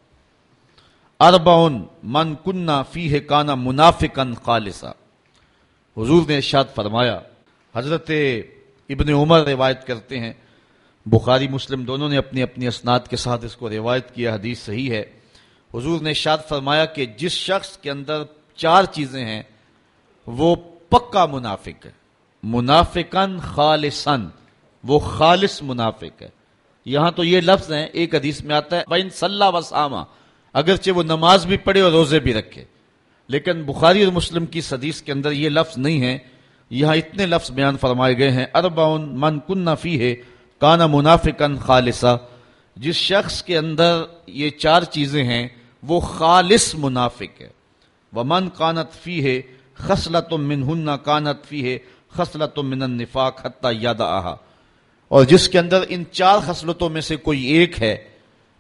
اربعن من کنہ فی ہے کانا منافقن خالصہ۔ حضور نے ارشاد فرمایا، حضرت ابن عمر روایت کرتے ہیں۔ بخاری، مسلم دونوں نے اپنی اپنی اسناد کے ساتھ اس کو روایت کیا، حدیث صحیح ہے۔ حضور نے شاد فرمایا کہ جس شخص کے اندر چار چیزیں ہیں وہ پکا منافق ہے۔ منافقن خالصن وہ خالص منافق ہے۔ یہاں تو یہ لفظ ہیں، ایک حدیث میں آتا ہے بین صلاح وسامہ اگرچہ وہ نماز بھی پڑھے اور روزے بھی رکھے۔ لیکن بخاری اور مسلم کی حدیث کے اندر یہ لفظ نہیں ہے۔ یہاں اتنے لفظ بیان فرمائے گئے ہیں ارباؤن من کن فی ہے کانا منافقن خالصہ جس شخص کے اندر یہ چار چیزیں ہیں، وہ خالص منافق ہے۔ وہ من کانت فی ہے خسلت من ہن کانت فی ہے خسلت من النفاق حتی یاد آہا اور جس کے اندر ان چار خصلتوں میں سے کوئی ایک ہے،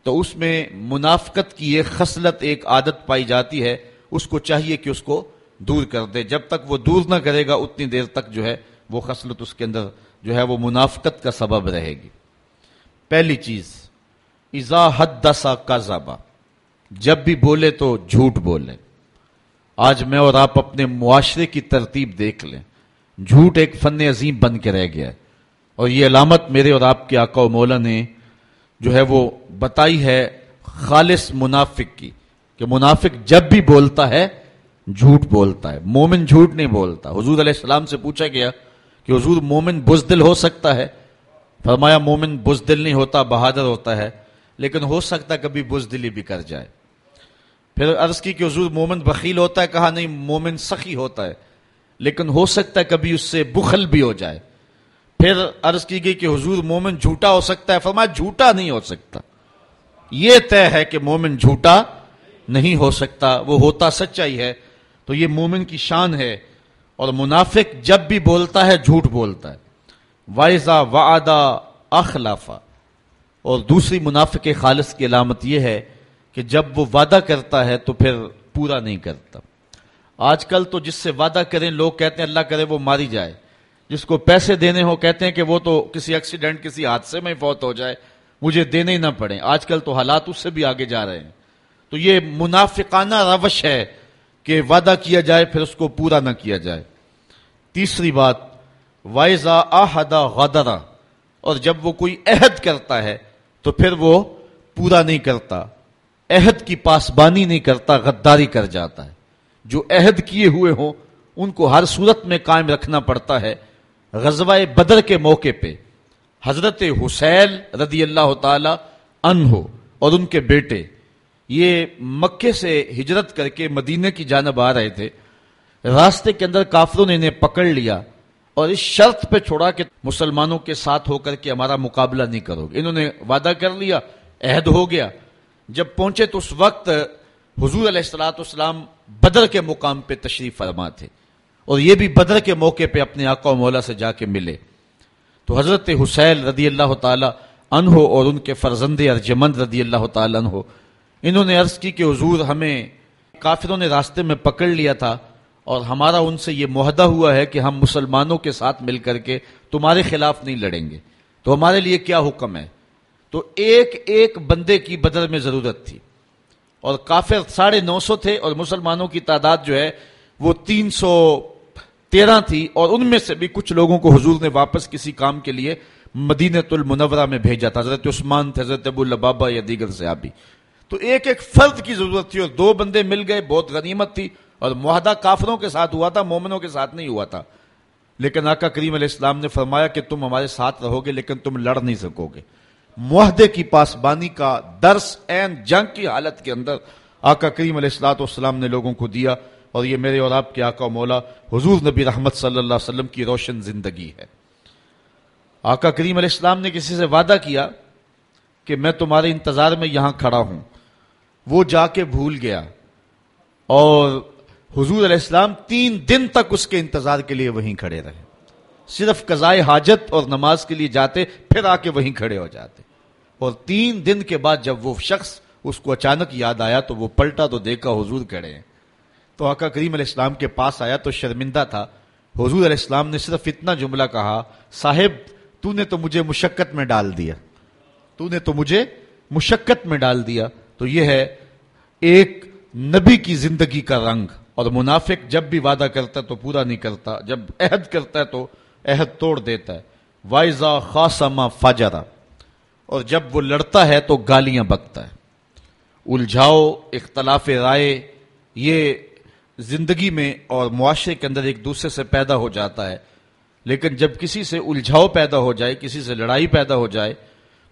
تو اس میں منافقت کی ایک خصلت ایک عادت پائی جاتی ہے، اس کو چاہیے کہ اس کو دور کر دے۔ جب تک وہ دور نہ کرے گا، اتنی دیر تک جو ہے، وہ خصلت اس کے اندر جو ہے، وہ منافقت کا سبب رہے گی۔ پہلی چیز ایزا حد دسا کا جب بھی بولے تو جھوٹ بولے۔ آج میں اور آپ اپنے معاشرے کی ترتیب دیکھ لیں۔ جھوٹ ایک فن عظیم بن کے رہ گیا ہے۔ اور یہ علامت میرے اور آپ کے آقا و مولا نے جو ہے وہ بتائی ہے خالص منافق کی، کہ منافق جب بھی بولتا ہے، جھوٹ بولتا ہے۔ مومن جھوٹ نہیں بولتا۔ حضور علیہ السلام سے پوچھا گیا کہ حضور مومن بزدل ہو سکتا ہے؟ فرمایا مومن بزدل نہیں ہوتا، بہادر ہوتا ہے، لیکن ہو سکتا ہے کبھی بزدلی بھی کر جائے۔ پھر عرض کی کہ حضور مومن بخیل ہوتا ہے، کہا نہیں، مومن سخی ہوتا ہے۔ لیکن ہو سکتا ہے کبھی اس سے بخل بھی ہو جائے۔ پھر عرض کی گئی کہ حضور مومن جھوٹا ہو سکتا ہے۔ فرمایا، جھوٹا نہیں ہو سکتا۔ یہ طے ہے کہ مومن جھوٹا نہیں ہو سکتا، وہ ہوتا سچائی ہے۔ تو یہ مومن کی شان ہے۔ اور منافق جب بھی بولتا ہے، جھوٹ بولتا ہے۔ وائزا وعدہ اخلافا اور دوسری منافق خالص کی علامت یہ ہے کہ جب وہ وعدہ کرتا ہے تو پھر پورا نہیں کرتا۔ آج کل تو جس سے وعدہ کریں، لوگ کہتے ہیں اللہ کرے وہ ماری جائے۔ جس کو پیسے دینے ہو کہتے ہیں کہ وہ تو کسی ایکسیڈنٹ کسی حادثے میں فوت ہو جائے۔ مجھے دینے ہی نہ پڑے آج کل تو حالات اس سے بھی آگے جا رہے ہیں۔ تو یہ منافقانہ روش ہے کہ وعدہ کیا جائے پھر اس کو پورا نہ کیا جائے۔ تیسری بات وائزا آہدا غدرا اور جب وہ کوئی عہد کرتا ہے تو پھر وہ پورا نہیں کرتا۔ عہد کی پاسبانی نہیں کرتا، غداری کر جاتا ہے۔ جو عہد کیے ہوئے ہوں، ان کو ہر صورت میں قائم رکھنا پڑتا ہے غزوہ بدر کے موقع پہ۔ حضرت حسین رضی اللہ تعالی انہو اور ان کے بیٹے۔ یہ مکے سے ہجرت کر کے مدینے کی جانب آ رہے تھے۔ راستے کے اندر کافروں نے انہیں پکڑ لیا اور اس شرط پہ چھوڑا کہ مسلمانوں کے ساتھ ہو کر کے ہمارا مقابلہ نہیں کرو گے۔ انہوں نے وعدہ کر لیا، عہد ہو گیا۔ جب پہنچے تو اس وقت حضور علیہ السلاۃ اسلام بدر کے مقام پہ تشریف فرما تھے اور یہ بھی بدر کے موقع پہ اپنے آقا و مولا سے جا کے ملے۔ تو حضرت حسین رضی اللہ تعالی انہو اور ان کے فرزند ارجمند رضی اللہ تعالی انہو انہوں نے عرض کی کہ حضور ہمیں کافروں نے راستے میں پکڑ لیا تھا اور ہمارا ان سے یہ معاہدہ ہوا ہے کہ ہم مسلمانوں کے ساتھ مل کر کے تمہارے خلاف نہیں لڑیں گے۔ تو ہمارے لیے کیا حکم ہے؟ تو ایک ایک بندے کی بدر میں ضرورت تھی۔ اور کافر ساڑھے نو سو تھے اور مسلمانوں کی تعداد جو ہے وہ تین سو تیرہ تھی اور ان میں سے بھی کچھ لوگوں کو حضور نے واپس کسی کام کے لیے مدینت المنورہ میں بھیجا تھا۔ حضرت عثمان تھے، حضرت ابو البابا یا دیگر صحابی تو ایک ایک فرد کی ضرورت تھی اور دو بندے مل گئے، بہت غنیمت تھی اور معاہدہ کافروں کے ساتھ ہوا تھا، مومنوں کے ساتھ نہیں ہوا تھا۔ لیکن آقا کریم علیہ السلام نے فرمایا کہ تم ہمارے ساتھ رہو گے، لیکن تم لڑ نہیں سکو گے۔ معاہدے کی پاسبانی کا درس این جنگ کی حالت کے اندر آقا کریم علیہ السلاۃ والسلام نے لوگوں کو دیا اور یہ میرے اور آپ کے آقا مولا حضور نبی رحمت صلی اللہ علیہ وسلم کی روشن زندگی ہے۔ آقا کریم علیہ السلام نے کسی سے وعدہ کیا کہ میں تمہارے انتظار میں یہاں کھڑا ہوں۔ وہ جا کے بھول گیا اور حضور علیہ السلام تین دن تک اس کے انتظار کے لیے وہیں کھڑے رہے۔ صرف قضائے حاجت اور نماز کے لیے جاتے، پھر آ کے وہیں کھڑے ہو جاتے۔ اور تین دن کے بعد جب وہ شخص اس کو اچانک یاد آیا تو وہ پلٹا تو دیکھا حضور کھڑے ہیں۔ تو آقا کریم علیہ السلام کے پاس آیا تو شرمندہ تھا۔ حضور علیہ السلام نے صرف اتنا جملہ کہا، صاحب، تو نے تو مجھے مشقت میں ڈال دیا۔ تو نے تو مجھے مشقت میں ڈال دیا۔ تو یہ ہے، ایک نبی کی زندگی کا رنگ۔ اور منافق جب بھی وعدہ کرتا ہے تو پورا نہیں کرتا، جب عہد کرتا ہے تو عہد توڑ دیتا ہے۔ وائزا خاصما فاجرا۔ اور جب وہ لڑتا ہے تو گالیاں بکتا ہے۔ الجھاؤ، اختلاف رائے، یہ زندگی میں اور معاشرے کے اندر ایک دوسرے سے پیدا ہو جاتا ہے۔ لیکن جب کسی سے الجھاؤ پیدا ہو جائے، کسی سے لڑائی پیدا ہو جائے،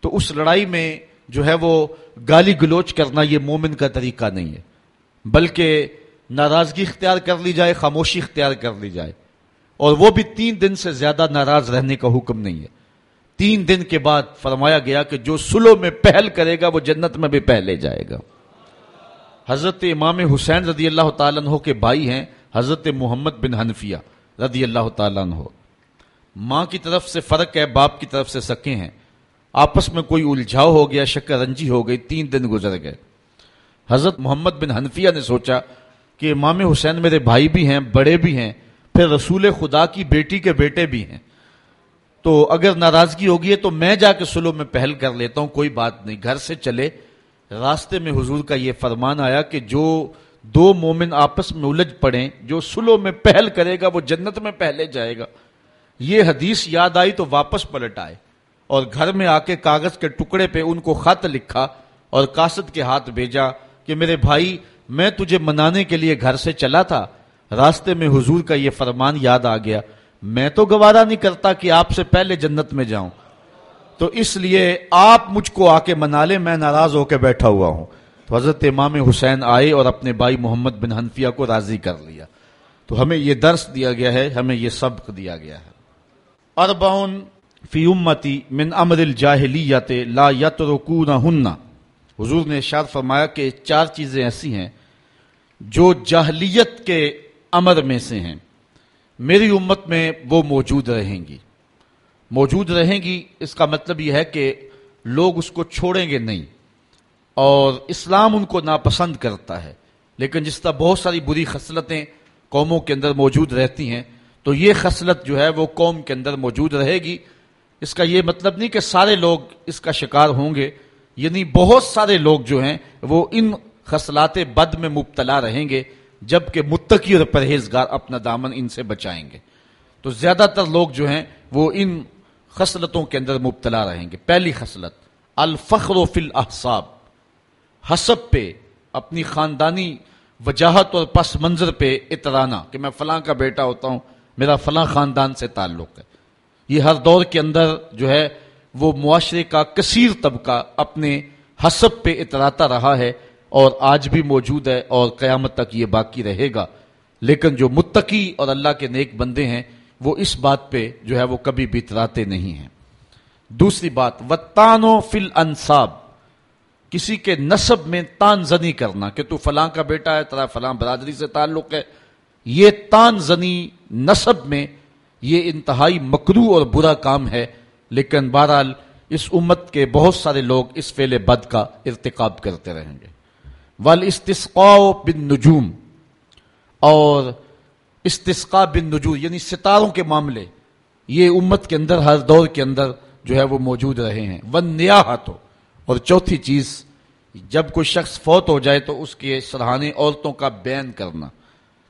تو اس لڑائی میں جو ہے وہ گالی گلوچ کرنا یہ مومن کا طریقہ نہیں ہے۔ بلکہ ناراضگی اختیار کر لی جائے، خاموشی اختیار کر لی جائے۔ اور وہ بھی تین دن سے زیادہ ناراض رہنے کا حکم نہیں ہے۔ تین دن کے بعد فرمایا گیا کہ جو سلو میں پہل کرے گا، وہ جنت میں بھی پہلے جائے گا۔ حضرت امام حسین رضی اللہ تعالیٰ عنہ کے بھائی ہیں حضرت محمد بن حنفیہ رضی اللہ تعالیٰ عنہ۔ ماں کی طرف سے فرق ہے، باپ کی طرف سے سکے ہیں۔ آپس میں کوئی الجھاؤ ہو گیا، شکر رنجی ہو گئی، تین دن گزر گئے۔ حضرت محمد بن حنفیہ نے سوچا کہ امام حسین میرے بھائی بھی ہیں، بڑے بھی ہیں پھر رسول خدا کی بیٹی کے بیٹے بھی ہیں۔ تو اگر ناراضگی ہوگی ہے تو میں جا کے سلو میں پہل کر لیتا ہوں، کوئی بات نہیں۔ گھر سے چلے۔ راستے میں حضور کا یہ فرمان آیا کہ جو دو مومن آپس میں الجھ پڑیں، جو سلو میں پہل کرے گا، وہ جنت میں پہلے جائے گا۔ یہ حدیث یاد آئی تو واپس پلٹ آئے۔ اور گھر میں آ کے کاغذ کے ٹکڑے پہ ان کو خط لکھا اور کاسد کے ہاتھ بھیجا کہ میرے بھائی، میں تجھے منانے کے لیے گھر سے چلا تھا راستے میں حضور کا یہ فرمان یاد آ گیا، میں تو گوارا نہیں کرتا کہ آپ سے پہلے جنت میں جاؤں۔ تو اس لیے آپ مجھ کو آ کے منا لیں، میں ناراض ہو کے بیٹھا ہوا ہوں۔ تو حضرت امام حسین آئے اور اپنے بھائی محمد بن حنفیہ کو راضی کر لیا۔ تو ہمیں یہ درس دیا گیا ہے، ہمیں یہ سبق دیا گیا ہے۔ اربعن فی امتی من امر الجاہلیت لا یترکونہن۔ حضور نے اشار فرمایا کہ چار چیزیں ایسی ہیں، جو جاہلیت کے امر میں سے ہیں۔ میری امت میں وہ موجود رہیں گی۔ موجود رہیں گی، اس کا مطلب یہ ہے کہ لوگ اس کو چھوڑیں گے نہیں۔ اور اسلام ان کو ناپسند کرتا ہے۔ لیکن جس طرح بہت ساری بری خصلتیں قوموں کے اندر موجود رہتی ہیں، تو یہ خصلت جو ہے وہ قوم کے اندر موجود رہے گی۔ اس کا یہ مطلب نہیں کہ سارے لوگ اس کا شکار ہوں گے یعنی بہت سارے لوگ جو ہیں وہ ان خصلات بد میں مبتلا رہیں گے۔ جبکہ متقی اور پرہیزگار اپنا دامن ان سے بچائیں گے۔ تو زیادہ تر لوگ جو ہیں وہ ان خصلتوں کے اندر مبتلا رہیں گے۔ پہلی خصلت، الفخر و فل احساب حسب پہ، اپنی خاندانی وجاہت اور پس منظر پہ اترانا کہ میں فلاں کا بیٹا ہوتا ہوں، میرا فلاں خاندان سے تعلق ہے۔ یہ ہر دور کے اندر جو ہے، وہ معاشرے کا کثیر طبقہ اپنے حسب پہ اتراتا رہا ہے۔ اور آج بھی موجود ہے اور قیامت تک یہ باقی رہے گا۔ لیکن جو متقی اور اللہ کے نیک بندے ہیں، وہ اس بات پہ جو ہے وہ کبھی بتراتے نہیں ہیں۔ دوسری بات و فل انصاب کسی کے نصب میں تان زنی کرنا کہ تو فلاں کا بیٹا ہے، ترا فلاں برادری سے تعلق ہے۔ یہ تان زنی نصب میں یہ انتہائی مکرو اور برا کام ہے۔ لیکن بہرحال اس امت کے بہت سارے لوگ اس فیل بد کا ارتکاب کرتے رہیں گے۔ ول استسقاء بن نجوم اور استسقا بن یعنی ستاروں کے معاملے، یہ امت کے اندر، ہر دور کے اندر جو ہے وہ موجود رہے ہیں۔ ون نیا ہاتھوں اور چوتھی چیز، جب کوئی شخص فوت ہو جائے تو اس کے سرحانے عورتوں کا بین کرنا۔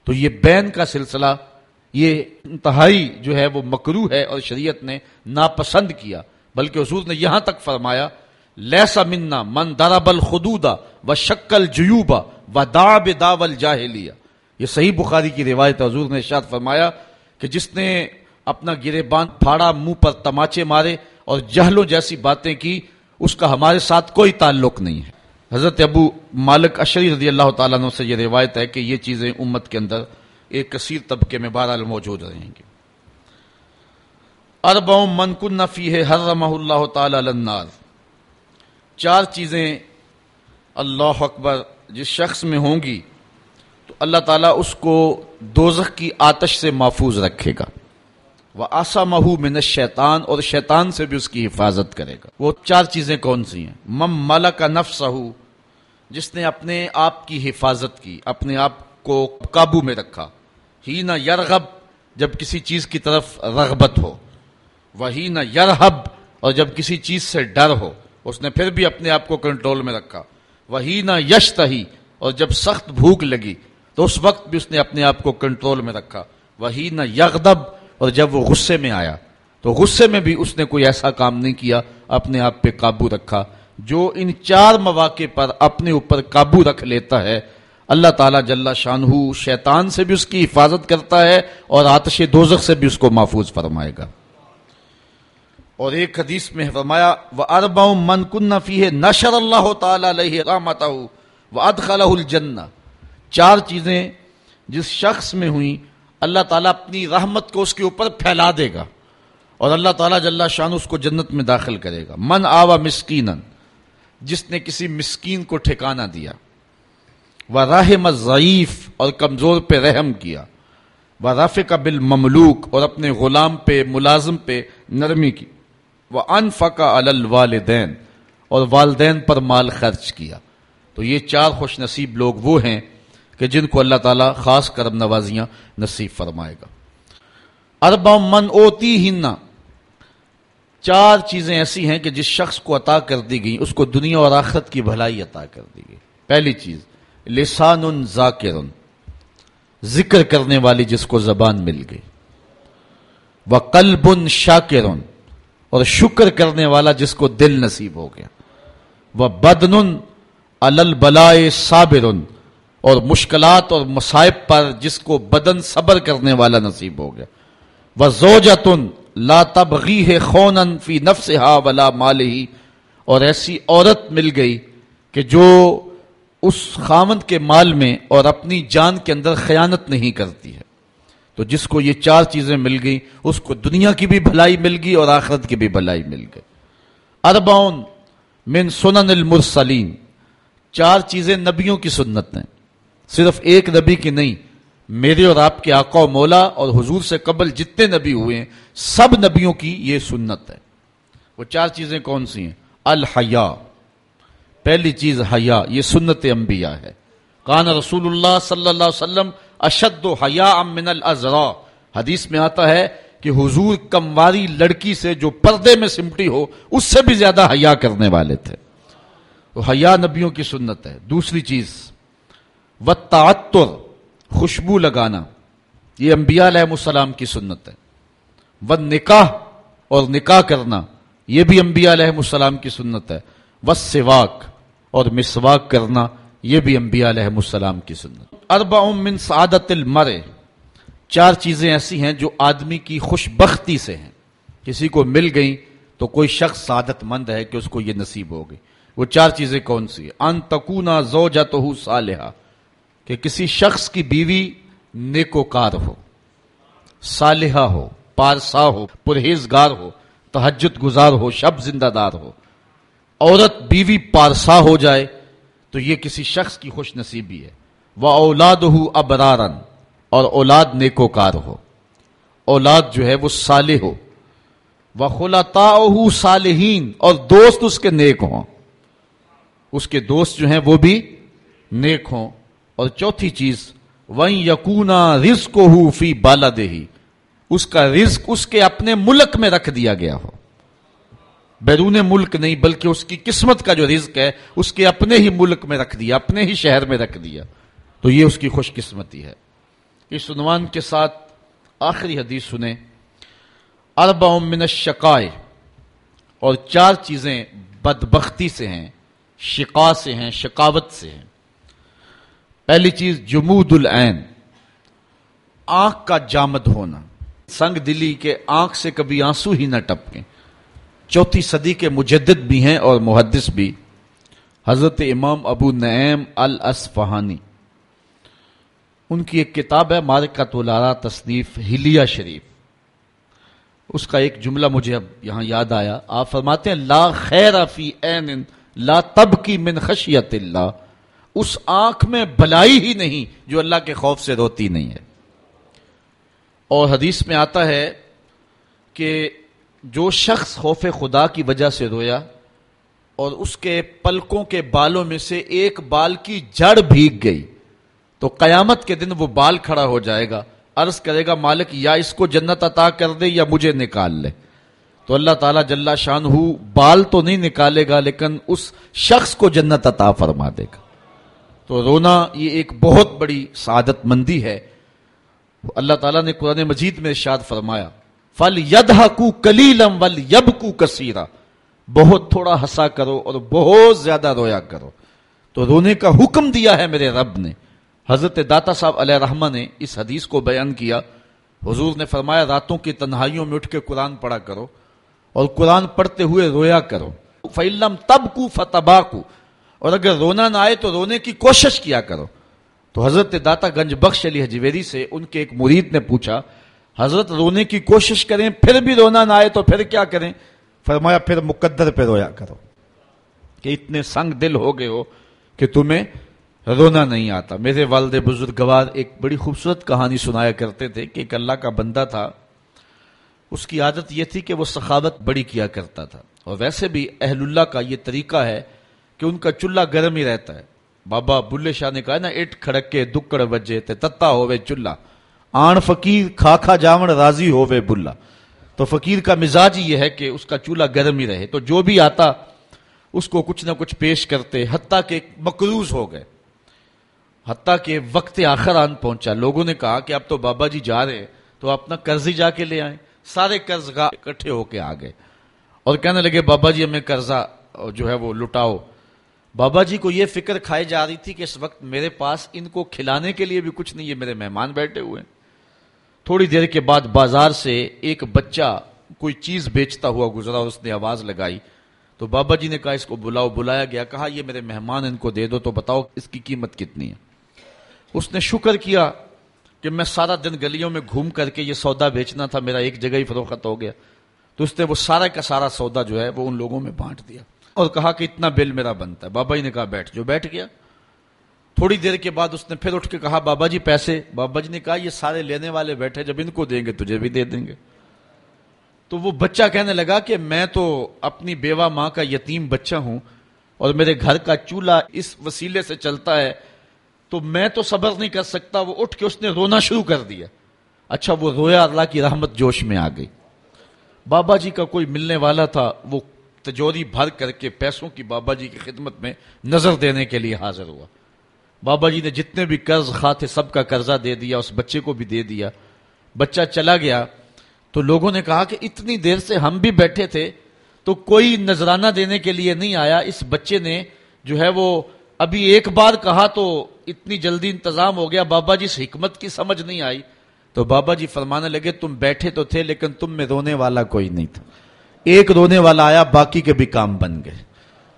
تو یہ بین کا سلسلہ، یہ انتہائی جو ہے وہ مکرو ہے اور شریعت نے ناپسند کیا، بلکہ حضور نے یہاں تک فرمایا لیسا منا من دربل خدودا و شکل جیوبا و داب داول جاہلیہ یہ صحیح بخاری کی روایت حضور نے شاد فرمایا کہ جس نے اپنا گرے باندھ پھاڑا، منہ پر تماچے مارے اور جہلوں جیسی باتیں کی، اس کا ہمارے ساتھ کوئی تعلق نہیں ہے۔ حضرت ابو مالک اشری رضی اللہ تعالیٰ عنہ سے یہ روایت ہے کہ یہ چیزیں امت کے اندر ایک کثیر طبقے میں بہرحال موجود رہیں گی۔ ارب من کن نفی ہے ہر اللہ تعالی النار۔ چار چیزیں اللہ اکبر جس شخص میں ہوں گی، تو اللہ تعالیٰ اس کو دوزخ کی آتش سے محفوظ رکھے گا۔ وہ آسا مہو من شیطان اور شیطان سے بھی اس کی حفاظت کرے گا۔ وہ چار چیزیں کون سی ہیں؟ مم مالا کا نفس جس نے اپنے آپ کی حفاظت کی، اپنے آپ کو قابو میں رکھا۔ ہی نہ یرغب جب کسی چیز کی طرف رغبت ہو۔ وہی نہ یرحب اور جب کسی چیز سے ڈر ہو۔ اس نے پھر بھی اپنے آپ کو کنٹرول میں رکھا۔ وہی نہ یش تہی اور جب سخت بھوک لگی، تو اس وقت بھی اس نے اپنے آپ کو کنٹرول میں رکھا۔ وہی نہ یغدب اور جب وہ غصے میں آیا، تو غصے میں بھی اس نے کوئی ایسا کام نہیں کیا، اپنے آپ پہ قابو رکھا۔ جو ان چار مواقع پر اپنے اوپر قابو رکھ لیتا ہے، اللہ تعالیٰ جل شاہ شیطان سے بھی اس کی حفاظت کرتا ہے، اور آتش دوزخ سے بھی اس کو محفوظ فرمائے گا۔ اور ایک حدیث میں فرمایا وہ اربا من کن فی ہے نشر اللہ تعالی رحمت وہ ادخل الجن چار چیزیں جس شخص میں ہوئی اللہ تعالیٰ اپنی رحمت کو اس کے اوپر پھیلا دے گا اور اللہ تعالیٰ جل شان اس کو جنت میں داخل کرے گا۔ من آوا مسکین جس نے کسی مسکین کو ٹھکانہ دیا۔ وہ راہ ضعیف اور کمزور پہ رحم کیا۔ وہ رف کا بل مملوک اور اپنے غلام پہ، ملازم پہ نرمی کی۔ وہ انفقا الوالدین اور والدین پر مال خرچ کیا۔ تو یہ چار خوش نصیب لوگ وہ ہیں کہ جن کو اللہ تعالیٰ خاص کرم نوازیاں نصیب فرمائے گا۔ اربا من اوتی ہننا چار چیزیں ایسی ہیں کہ جس شخص کو عطا کر دی گئی اس کو دنیا اور آخرت کی بھلائی عطا کر دی گئی۔ پہلی چیز، لسان ذاکر۔ ذکر کرنے والی جس کو زبان مل گئی۔ وہ قلب شاکر۔ اور شکر کرنے والا جس کو دل نصیب ہو گیا۔ وہ بدن البلائے صابر اور مشکلات اور مصائب پر جس کو بدن صبر کرنے والا نصیب ہو گیا۔ وہ زوجتن لا تبغی ہے خون فی نفس ہا ولا مال ہی اور ایسی عورت مل گئی کہ جو اس خامند کے مال میں اور اپنی جان کے اندر خیانت نہیں کرتی ہے۔ تو جس کو یہ چار چیزیں مل گئی اس کو دنیا کی بھی بھلائی مل گئی اور آخرت کی بھی بھلائی مل گئی۔ ارباؤن من سنن المرسلین۔ چار چیزیں نبیوں کی سنت ہیں۔ صرف ایک نبی کی نہیں، میرے اور آپ کے آقا و مولا اور حضور سے قبل جتنے نبی ہوئے ہیں، سب نبیوں کی یہ سنت ہے۔ وہ چار چیزیں کون سی ہیں؟ الحیا پہلی چیز حیا یہ سنت انبیاء ہے۔ کان رسول اللہ صلی اللہ علیہ وسلم اشد و حیا من الزرا حدیث میں آتا ہے کہ حضور کمواری لڑکی سے جو پردے میں سمٹی ہو، اس سے بھی زیادہ حیا کرنے والے تھے۔ وہ حیا نبیوں کی سنت ہے۔ دوسری چیز و تعطر خوشبو لگانا۔ یہ انبیاء علیہ السلام کی سنت ہے۔ و نکاح اور نکاح کرنا، یہ بھی انبیاء علیہ السلام کی سنت ہے۔ و سواک اور مسواک کرنا، یہ بھی انبیاء علیہ السلام کی سنت۔ اربع من سعادت المر چار چیزیں ایسی ہیں جو آدمی کی خوش بختی سے ہیں۔ کسی کو مل گئی تو کوئی شخص سعادت مند ہے کہ اس کو یہ نصیب ہو گئی۔ وہ چار چیزیں کون سی ان تکونا زوجتہ صالحہ۔ کہ کسی شخص کی بیوی نیکوکار ہو، صالحہ ہو، پارسا ہو، پرہیزگار ہو تحجد گزار ہو، شب زندہ دار ہو۔ عورت بیوی پارسا ہو جائے تو یہ کسی شخص کی خوش نصیبی ہے۔ وہ اولاد ہو ابرارن اور اولاد نیکوکار ہو۔ اولاد جو ہے وہ صالح ہو۔ وہ خلاتا صالحین. اور دوست اس کے نیک ہوں۔ اس کے دوست جو ہیں وہ بھی نیک ہوں۔ اور چوتھی چیز وہیں یقونا رزق ہو فی بالا دہی اس کا رزق اس کے اپنے ملک میں رکھ دیا گیا ہو۔ بیرون ملک نہیں، بلکہ اس کی قسمت کا جو رزق ہے، اس کے اپنے ہی ملک میں رکھ دیا، اپنے ہی شہر میں رکھ دیا۔ تو یہ اس کی خوش قسمتی ہے۔ اس عنوان کے ساتھ آخری حدیث سنیں۔ اربع من الشقائے اور چار چیزیں بدبختی سے ہیں شقا سے ہیں شکاوت سے ہیں۔ پہلی چیز، جمود العین۔ آنکھ کا جامد ہونا۔ سنگ دلی کے آنکھ سے کبھی آنسو ہی نہ ٹپکیں۔ چوتھی صدی کے مجدد بھی ہیں اور محدث بھی۔ حضرت امام ابو نعیم الاسفہانی۔ ان کی ایک کتاب ہے مارکت الارا تصنیف ہلیہ شریف۔ اس کا ایک جملہ مجھے اب یہاں یاد آیا۔ آپ فرماتے ہیں، لا خیر فی عین لا تب کی من خشیت اللہ۔ اس آنکھ میں بلائی ہی نہیں جو اللہ کے خوف سے روتی نہیں ہے۔ اور حدیث میں آتا ہے کہ جو شخص خوف خدا کی وجہ سے رویا اور اس کے پلکوں کے بالوں میں سے ایک بال کی جڑ بھیگ گئی۔ تو قیامت کے دن وہ بال کھڑا ہو جائے گا، عرض کرے گا، مالک، یا اس کو جنت عطا کر دے یا مجھے نکال لے۔ تو اللہ تعالیٰ جل شان ہو بال تو نہیں نکالے گا، لیکن اس شخص کو جنت عطا فرما دے گا۔ تو رونا یہ ایک بہت بڑی سعادت مندی ہے۔ اللہ تعالیٰ نے قرآن مجید میں ارشاد فرمایا، فل ید کو کلیلم ول یب کو کثیرہ بہت تھوڑا ہسا کرو اور بہت زیادہ رویا کرو۔ تو رونے کا حکم دیا ہے میرے رب نے۔ حضرت داتا صاحب علیہ رحمہ نے اس حدیث کو بیان کیا۔ حضور نے فرمایا، راتوں کی تنہائیوں میں اٹھ کے قرآن پڑھا کرو اور قرآن پڑھتے ہوئے رویا کرو۔ فعلم تب کو فتبا کو اور اگر رونا نہ آئے تو رونے کی کوشش کیا کرو۔ تو حضرت داتا گنج بخش علی حجویری سے ان کے ایک مرید نے پوچھا، حضرت رونے کی کوشش کریں، پھر بھی رونا نہ آئے تو پھر کیا کریں؟ فرمایا، پھر مقدر پہ رویا کرو۔ کہ اتنے سنگ دل ہو گئے ہو کہ تمہیں رونا نہیں آتا۔ میرے والد بزرگوار ایک بڑی خوبصورت کہانی سنایا کرتے تھے کہ ایک اللہ کا بندہ تھا۔ اس کی عادت یہ تھی کہ وہ سخاوت بڑی کیا کرتا تھا۔ اور ویسے بھی اہل اللہ کا یہ طریقہ ہے کہ ان کا چولہا گرم ہی رہتا ہے۔ بابا بلے شاہ نے کہا نا اٹ کھڑک کے دکڑ بجے تے تتا ہوئے چولہا۔ آن فقیر کھا کھا جاون راضی ہوئے بلا تو فقیر کا مزاج یہ ہے کہ اس کا چولہا گرم ہی رہے۔ تو جو بھی آتا، اس کو کچھ نہ کچھ پیش کرتے، حتیٰ کہ مقروض ہو گئے۔ حتیٰ کہ وقت آخر آن پہنچا۔ لوگوں نے کہا کہ اب تو بابا جی جا رہے تو اپنا قرض ہی جا کے لے آئیں۔ سارے قرض اکٹھے ہو کے آ گئے۔ اور کہنے لگے، بابا جی ہمیں قرضہ جو ہے وہ لٹاؤ۔ بابا جی کو یہ فکر کھائی جا رہی تھی کہ اس وقت میرے پاس ان کو کھلانے کے لیے بھی کچھ نہیں ہے، میرے مہمان بیٹھے ہوئے تھوڑی دیر کے بعد بازار سے ایک بچہ کوئی چیز بیچتا ہوا گزرا اور اس نے آواز لگائی۔ تو بابا جی نے کہا، اس کو بلاؤ، بلایا گیا۔ کہا، یہ میرے مہمان ان کو دے دو، تو بتاؤ اس کی قیمت کتنی ہے؟ اس نے شکر کیا کہ میں سارا دن گلیوں میں گھوم کر کے یہ سودا بیچنا تھا، میرا ایک جگہ ہی فروخت ہو گیا۔ تو اس نے وہ سارا کا سارا سودا جو ہے وہ ان لوگوں میں بانٹ دیا۔ اور کہا کہ اتنا بل میرا بنتا ہے۔ بابا جی نے کہا، بیٹھ۔ جو بیٹھ گیا۔ تھوڑی دیر کے بعد اس نے پھر اٹھ کے کہا، بابا جی پیسے۔ بابا جی نے کہا، یہ سارے لینے والے بیٹھے، جب ان کو دیں گے تجھے بھی دے دیں گے۔ تو وہ بچہ کہنے لگا کہ میں تو اپنی بیوہ ماں کا یتیم بچہ ہوں اور میرے گھر کا چولہا اس وسیلے سے چلتا ہے تو میں تو صبر نہیں کر سکتا، وہ اٹھ کے اس نے رونا شروع کر دیا۔ اچھا وہ رویا اللہ کی رحمت جوش میں آ گئی۔ بابا جی کا کوئی ملنے والا تھا، وہ تجوری بھر کر کے پیسوں کی بابا جی کی خدمت میں نظر دینے کے لیے حاضر ہوا۔ بابا جی نے جتنے بھی قرض خواہ تھے سب کا قرضہ دے دیا، اس بچے کو بھی دے دیا۔ بچہ چلا گیا۔ تو لوگوں نے کہا کہ اتنی دیر سے ہم بھی بیٹھے تھے تو کوئی نذرانہ دینے کے لیے نہیں آیا۔ اس بچے نے جو ہے وہ ابھی ایک بار کہا تو اتنی جلدی انتظام ہو گیا، بابا جی سے حکمت کی سمجھ نہیں آئی۔ تو بابا جی فرمانے لگے، تم بیٹھے تو تھے لیکن تم میں رونے والا کوئی نہیں تھا۔ ایک رونے والا آیا، باقی کے بھی کام بن گئے۔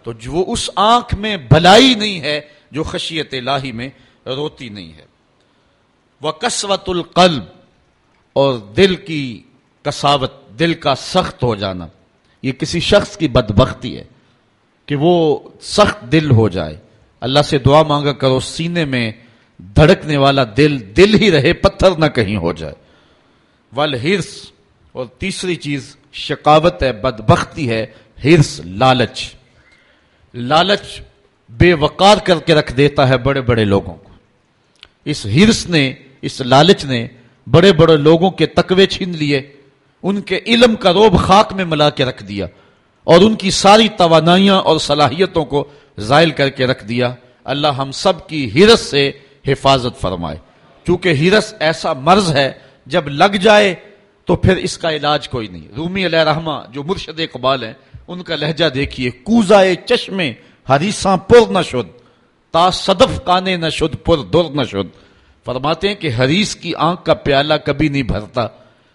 تو جو اس آنکھ میں بھلائی نہیں ہے، جو خشیت الہی میں روتی نہیں ہے۔ وہ کسوت القلب، اور دل کی کساوت، دل کا سخت ہو جانا۔ یہ کسی شخص کی بدبختی ہے کہ وہ سخت دل ہو جائے۔ اللہ سے دعا مانگا کرو، سینے میں دھڑکنے والا دل دل ہی رہے، پتھر نہ کہیں ہو جائے۔ ول ہرس اور تیسری چیز شکاوت ہے، بدبختی ہے ہرس لالچ۔ لالچ بے وقار کر کے رکھ دیتا ہے بڑے بڑے لوگوں کو۔ اس ہرس نے، اس لالچ نے بڑے بڑے لوگوں کے تقوی چھین لیے، ان کے علم کا روب خاک میں ملا کے رکھ دیا، اور ان کی ساری توانائیاں اور صلاحیتوں کو زائل کر کے رکھ دیا، اللہ ہم سب کی ہرس سے حفاظت فرمائے۔ چونکہ ہرس ایسا مرض ہے، جب لگ جائے تو پھر اس کا علاج کوئی نہیں۔ رومی علیہ رحمہ جو مرشد اقبال ہیں، ان کا لہجہ دیکھیے، کوزائے چشمے ہریساں پر نہ شد، تا صدف کانے نہ شد، پر در نہ شد۔ فرماتے ہیں کہ حریص کی آنکھ کا پیالہ کبھی نہیں بھرتا۔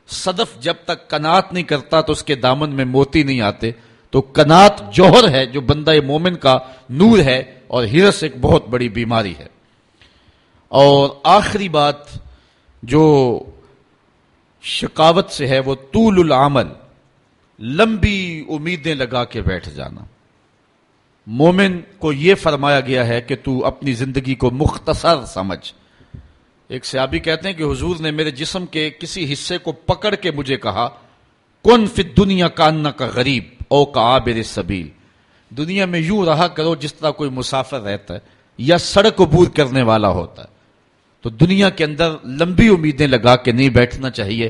صدف جب تک کنات نہیں کرتا تو اس کے دامن میں موتی نہیں آتے۔ تو کنات جوہر ہے جو بندہ مومن کا نور ہے اور ہرس ایک بہت بڑی بیماری ہے۔ اور آخری بات جو شکاوت سے ہے وہ طول العمل، لمبی امیدیں لگا کے بیٹھ جانا۔ مومن کو یہ فرمایا گیا ہے کہ تو اپنی زندگی کو مختصر سمجھ۔ ایک سیابی کہتے ہیں کہ حضور نے میرے جسم کے کسی حصے کو پکڑ کے مجھے کہا کون فت دنیا کاننا کا غریب۔ او کا سبیل۔ دنیا میں یوں رہا کرو جس طرح کوئی مسافر رہتا ہے یا سڑک عبور کرنے والا ہوتا ہے۔ تو دنیا کے اندر لمبی امیدیں لگا کے نہیں بیٹھنا چاہیے۔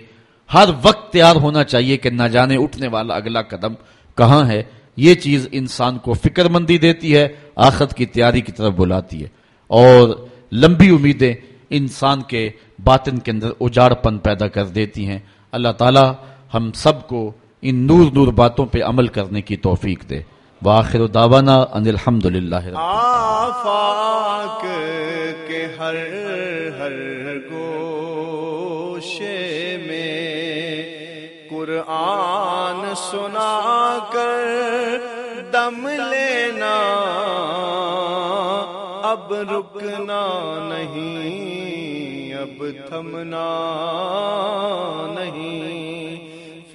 ہر وقت تیار ہونا چاہیے کہ نہ جانے اٹھنے والا اگلا قدم کہاں ہے۔ یہ چیز انسان کو فکر مندی دیتی ہے آخت کی تیاری کی طرف بلاتی ہے۔ اور لمبی امیدیں انسان کے باطن کے اندر اجاڑ پن پیدا کر دیتی ہیں۔ اللہ تعالی ہم سب کو ان نور نور باتوں پہ عمل کرنے کی توفیق دے۔ واخر دعوانا ان الحمد للہ آفاق کے ہر ہر گوشے میں قرآن سنا کر دم لینا۔ اب رکنا نہیں، اب تھمنا۔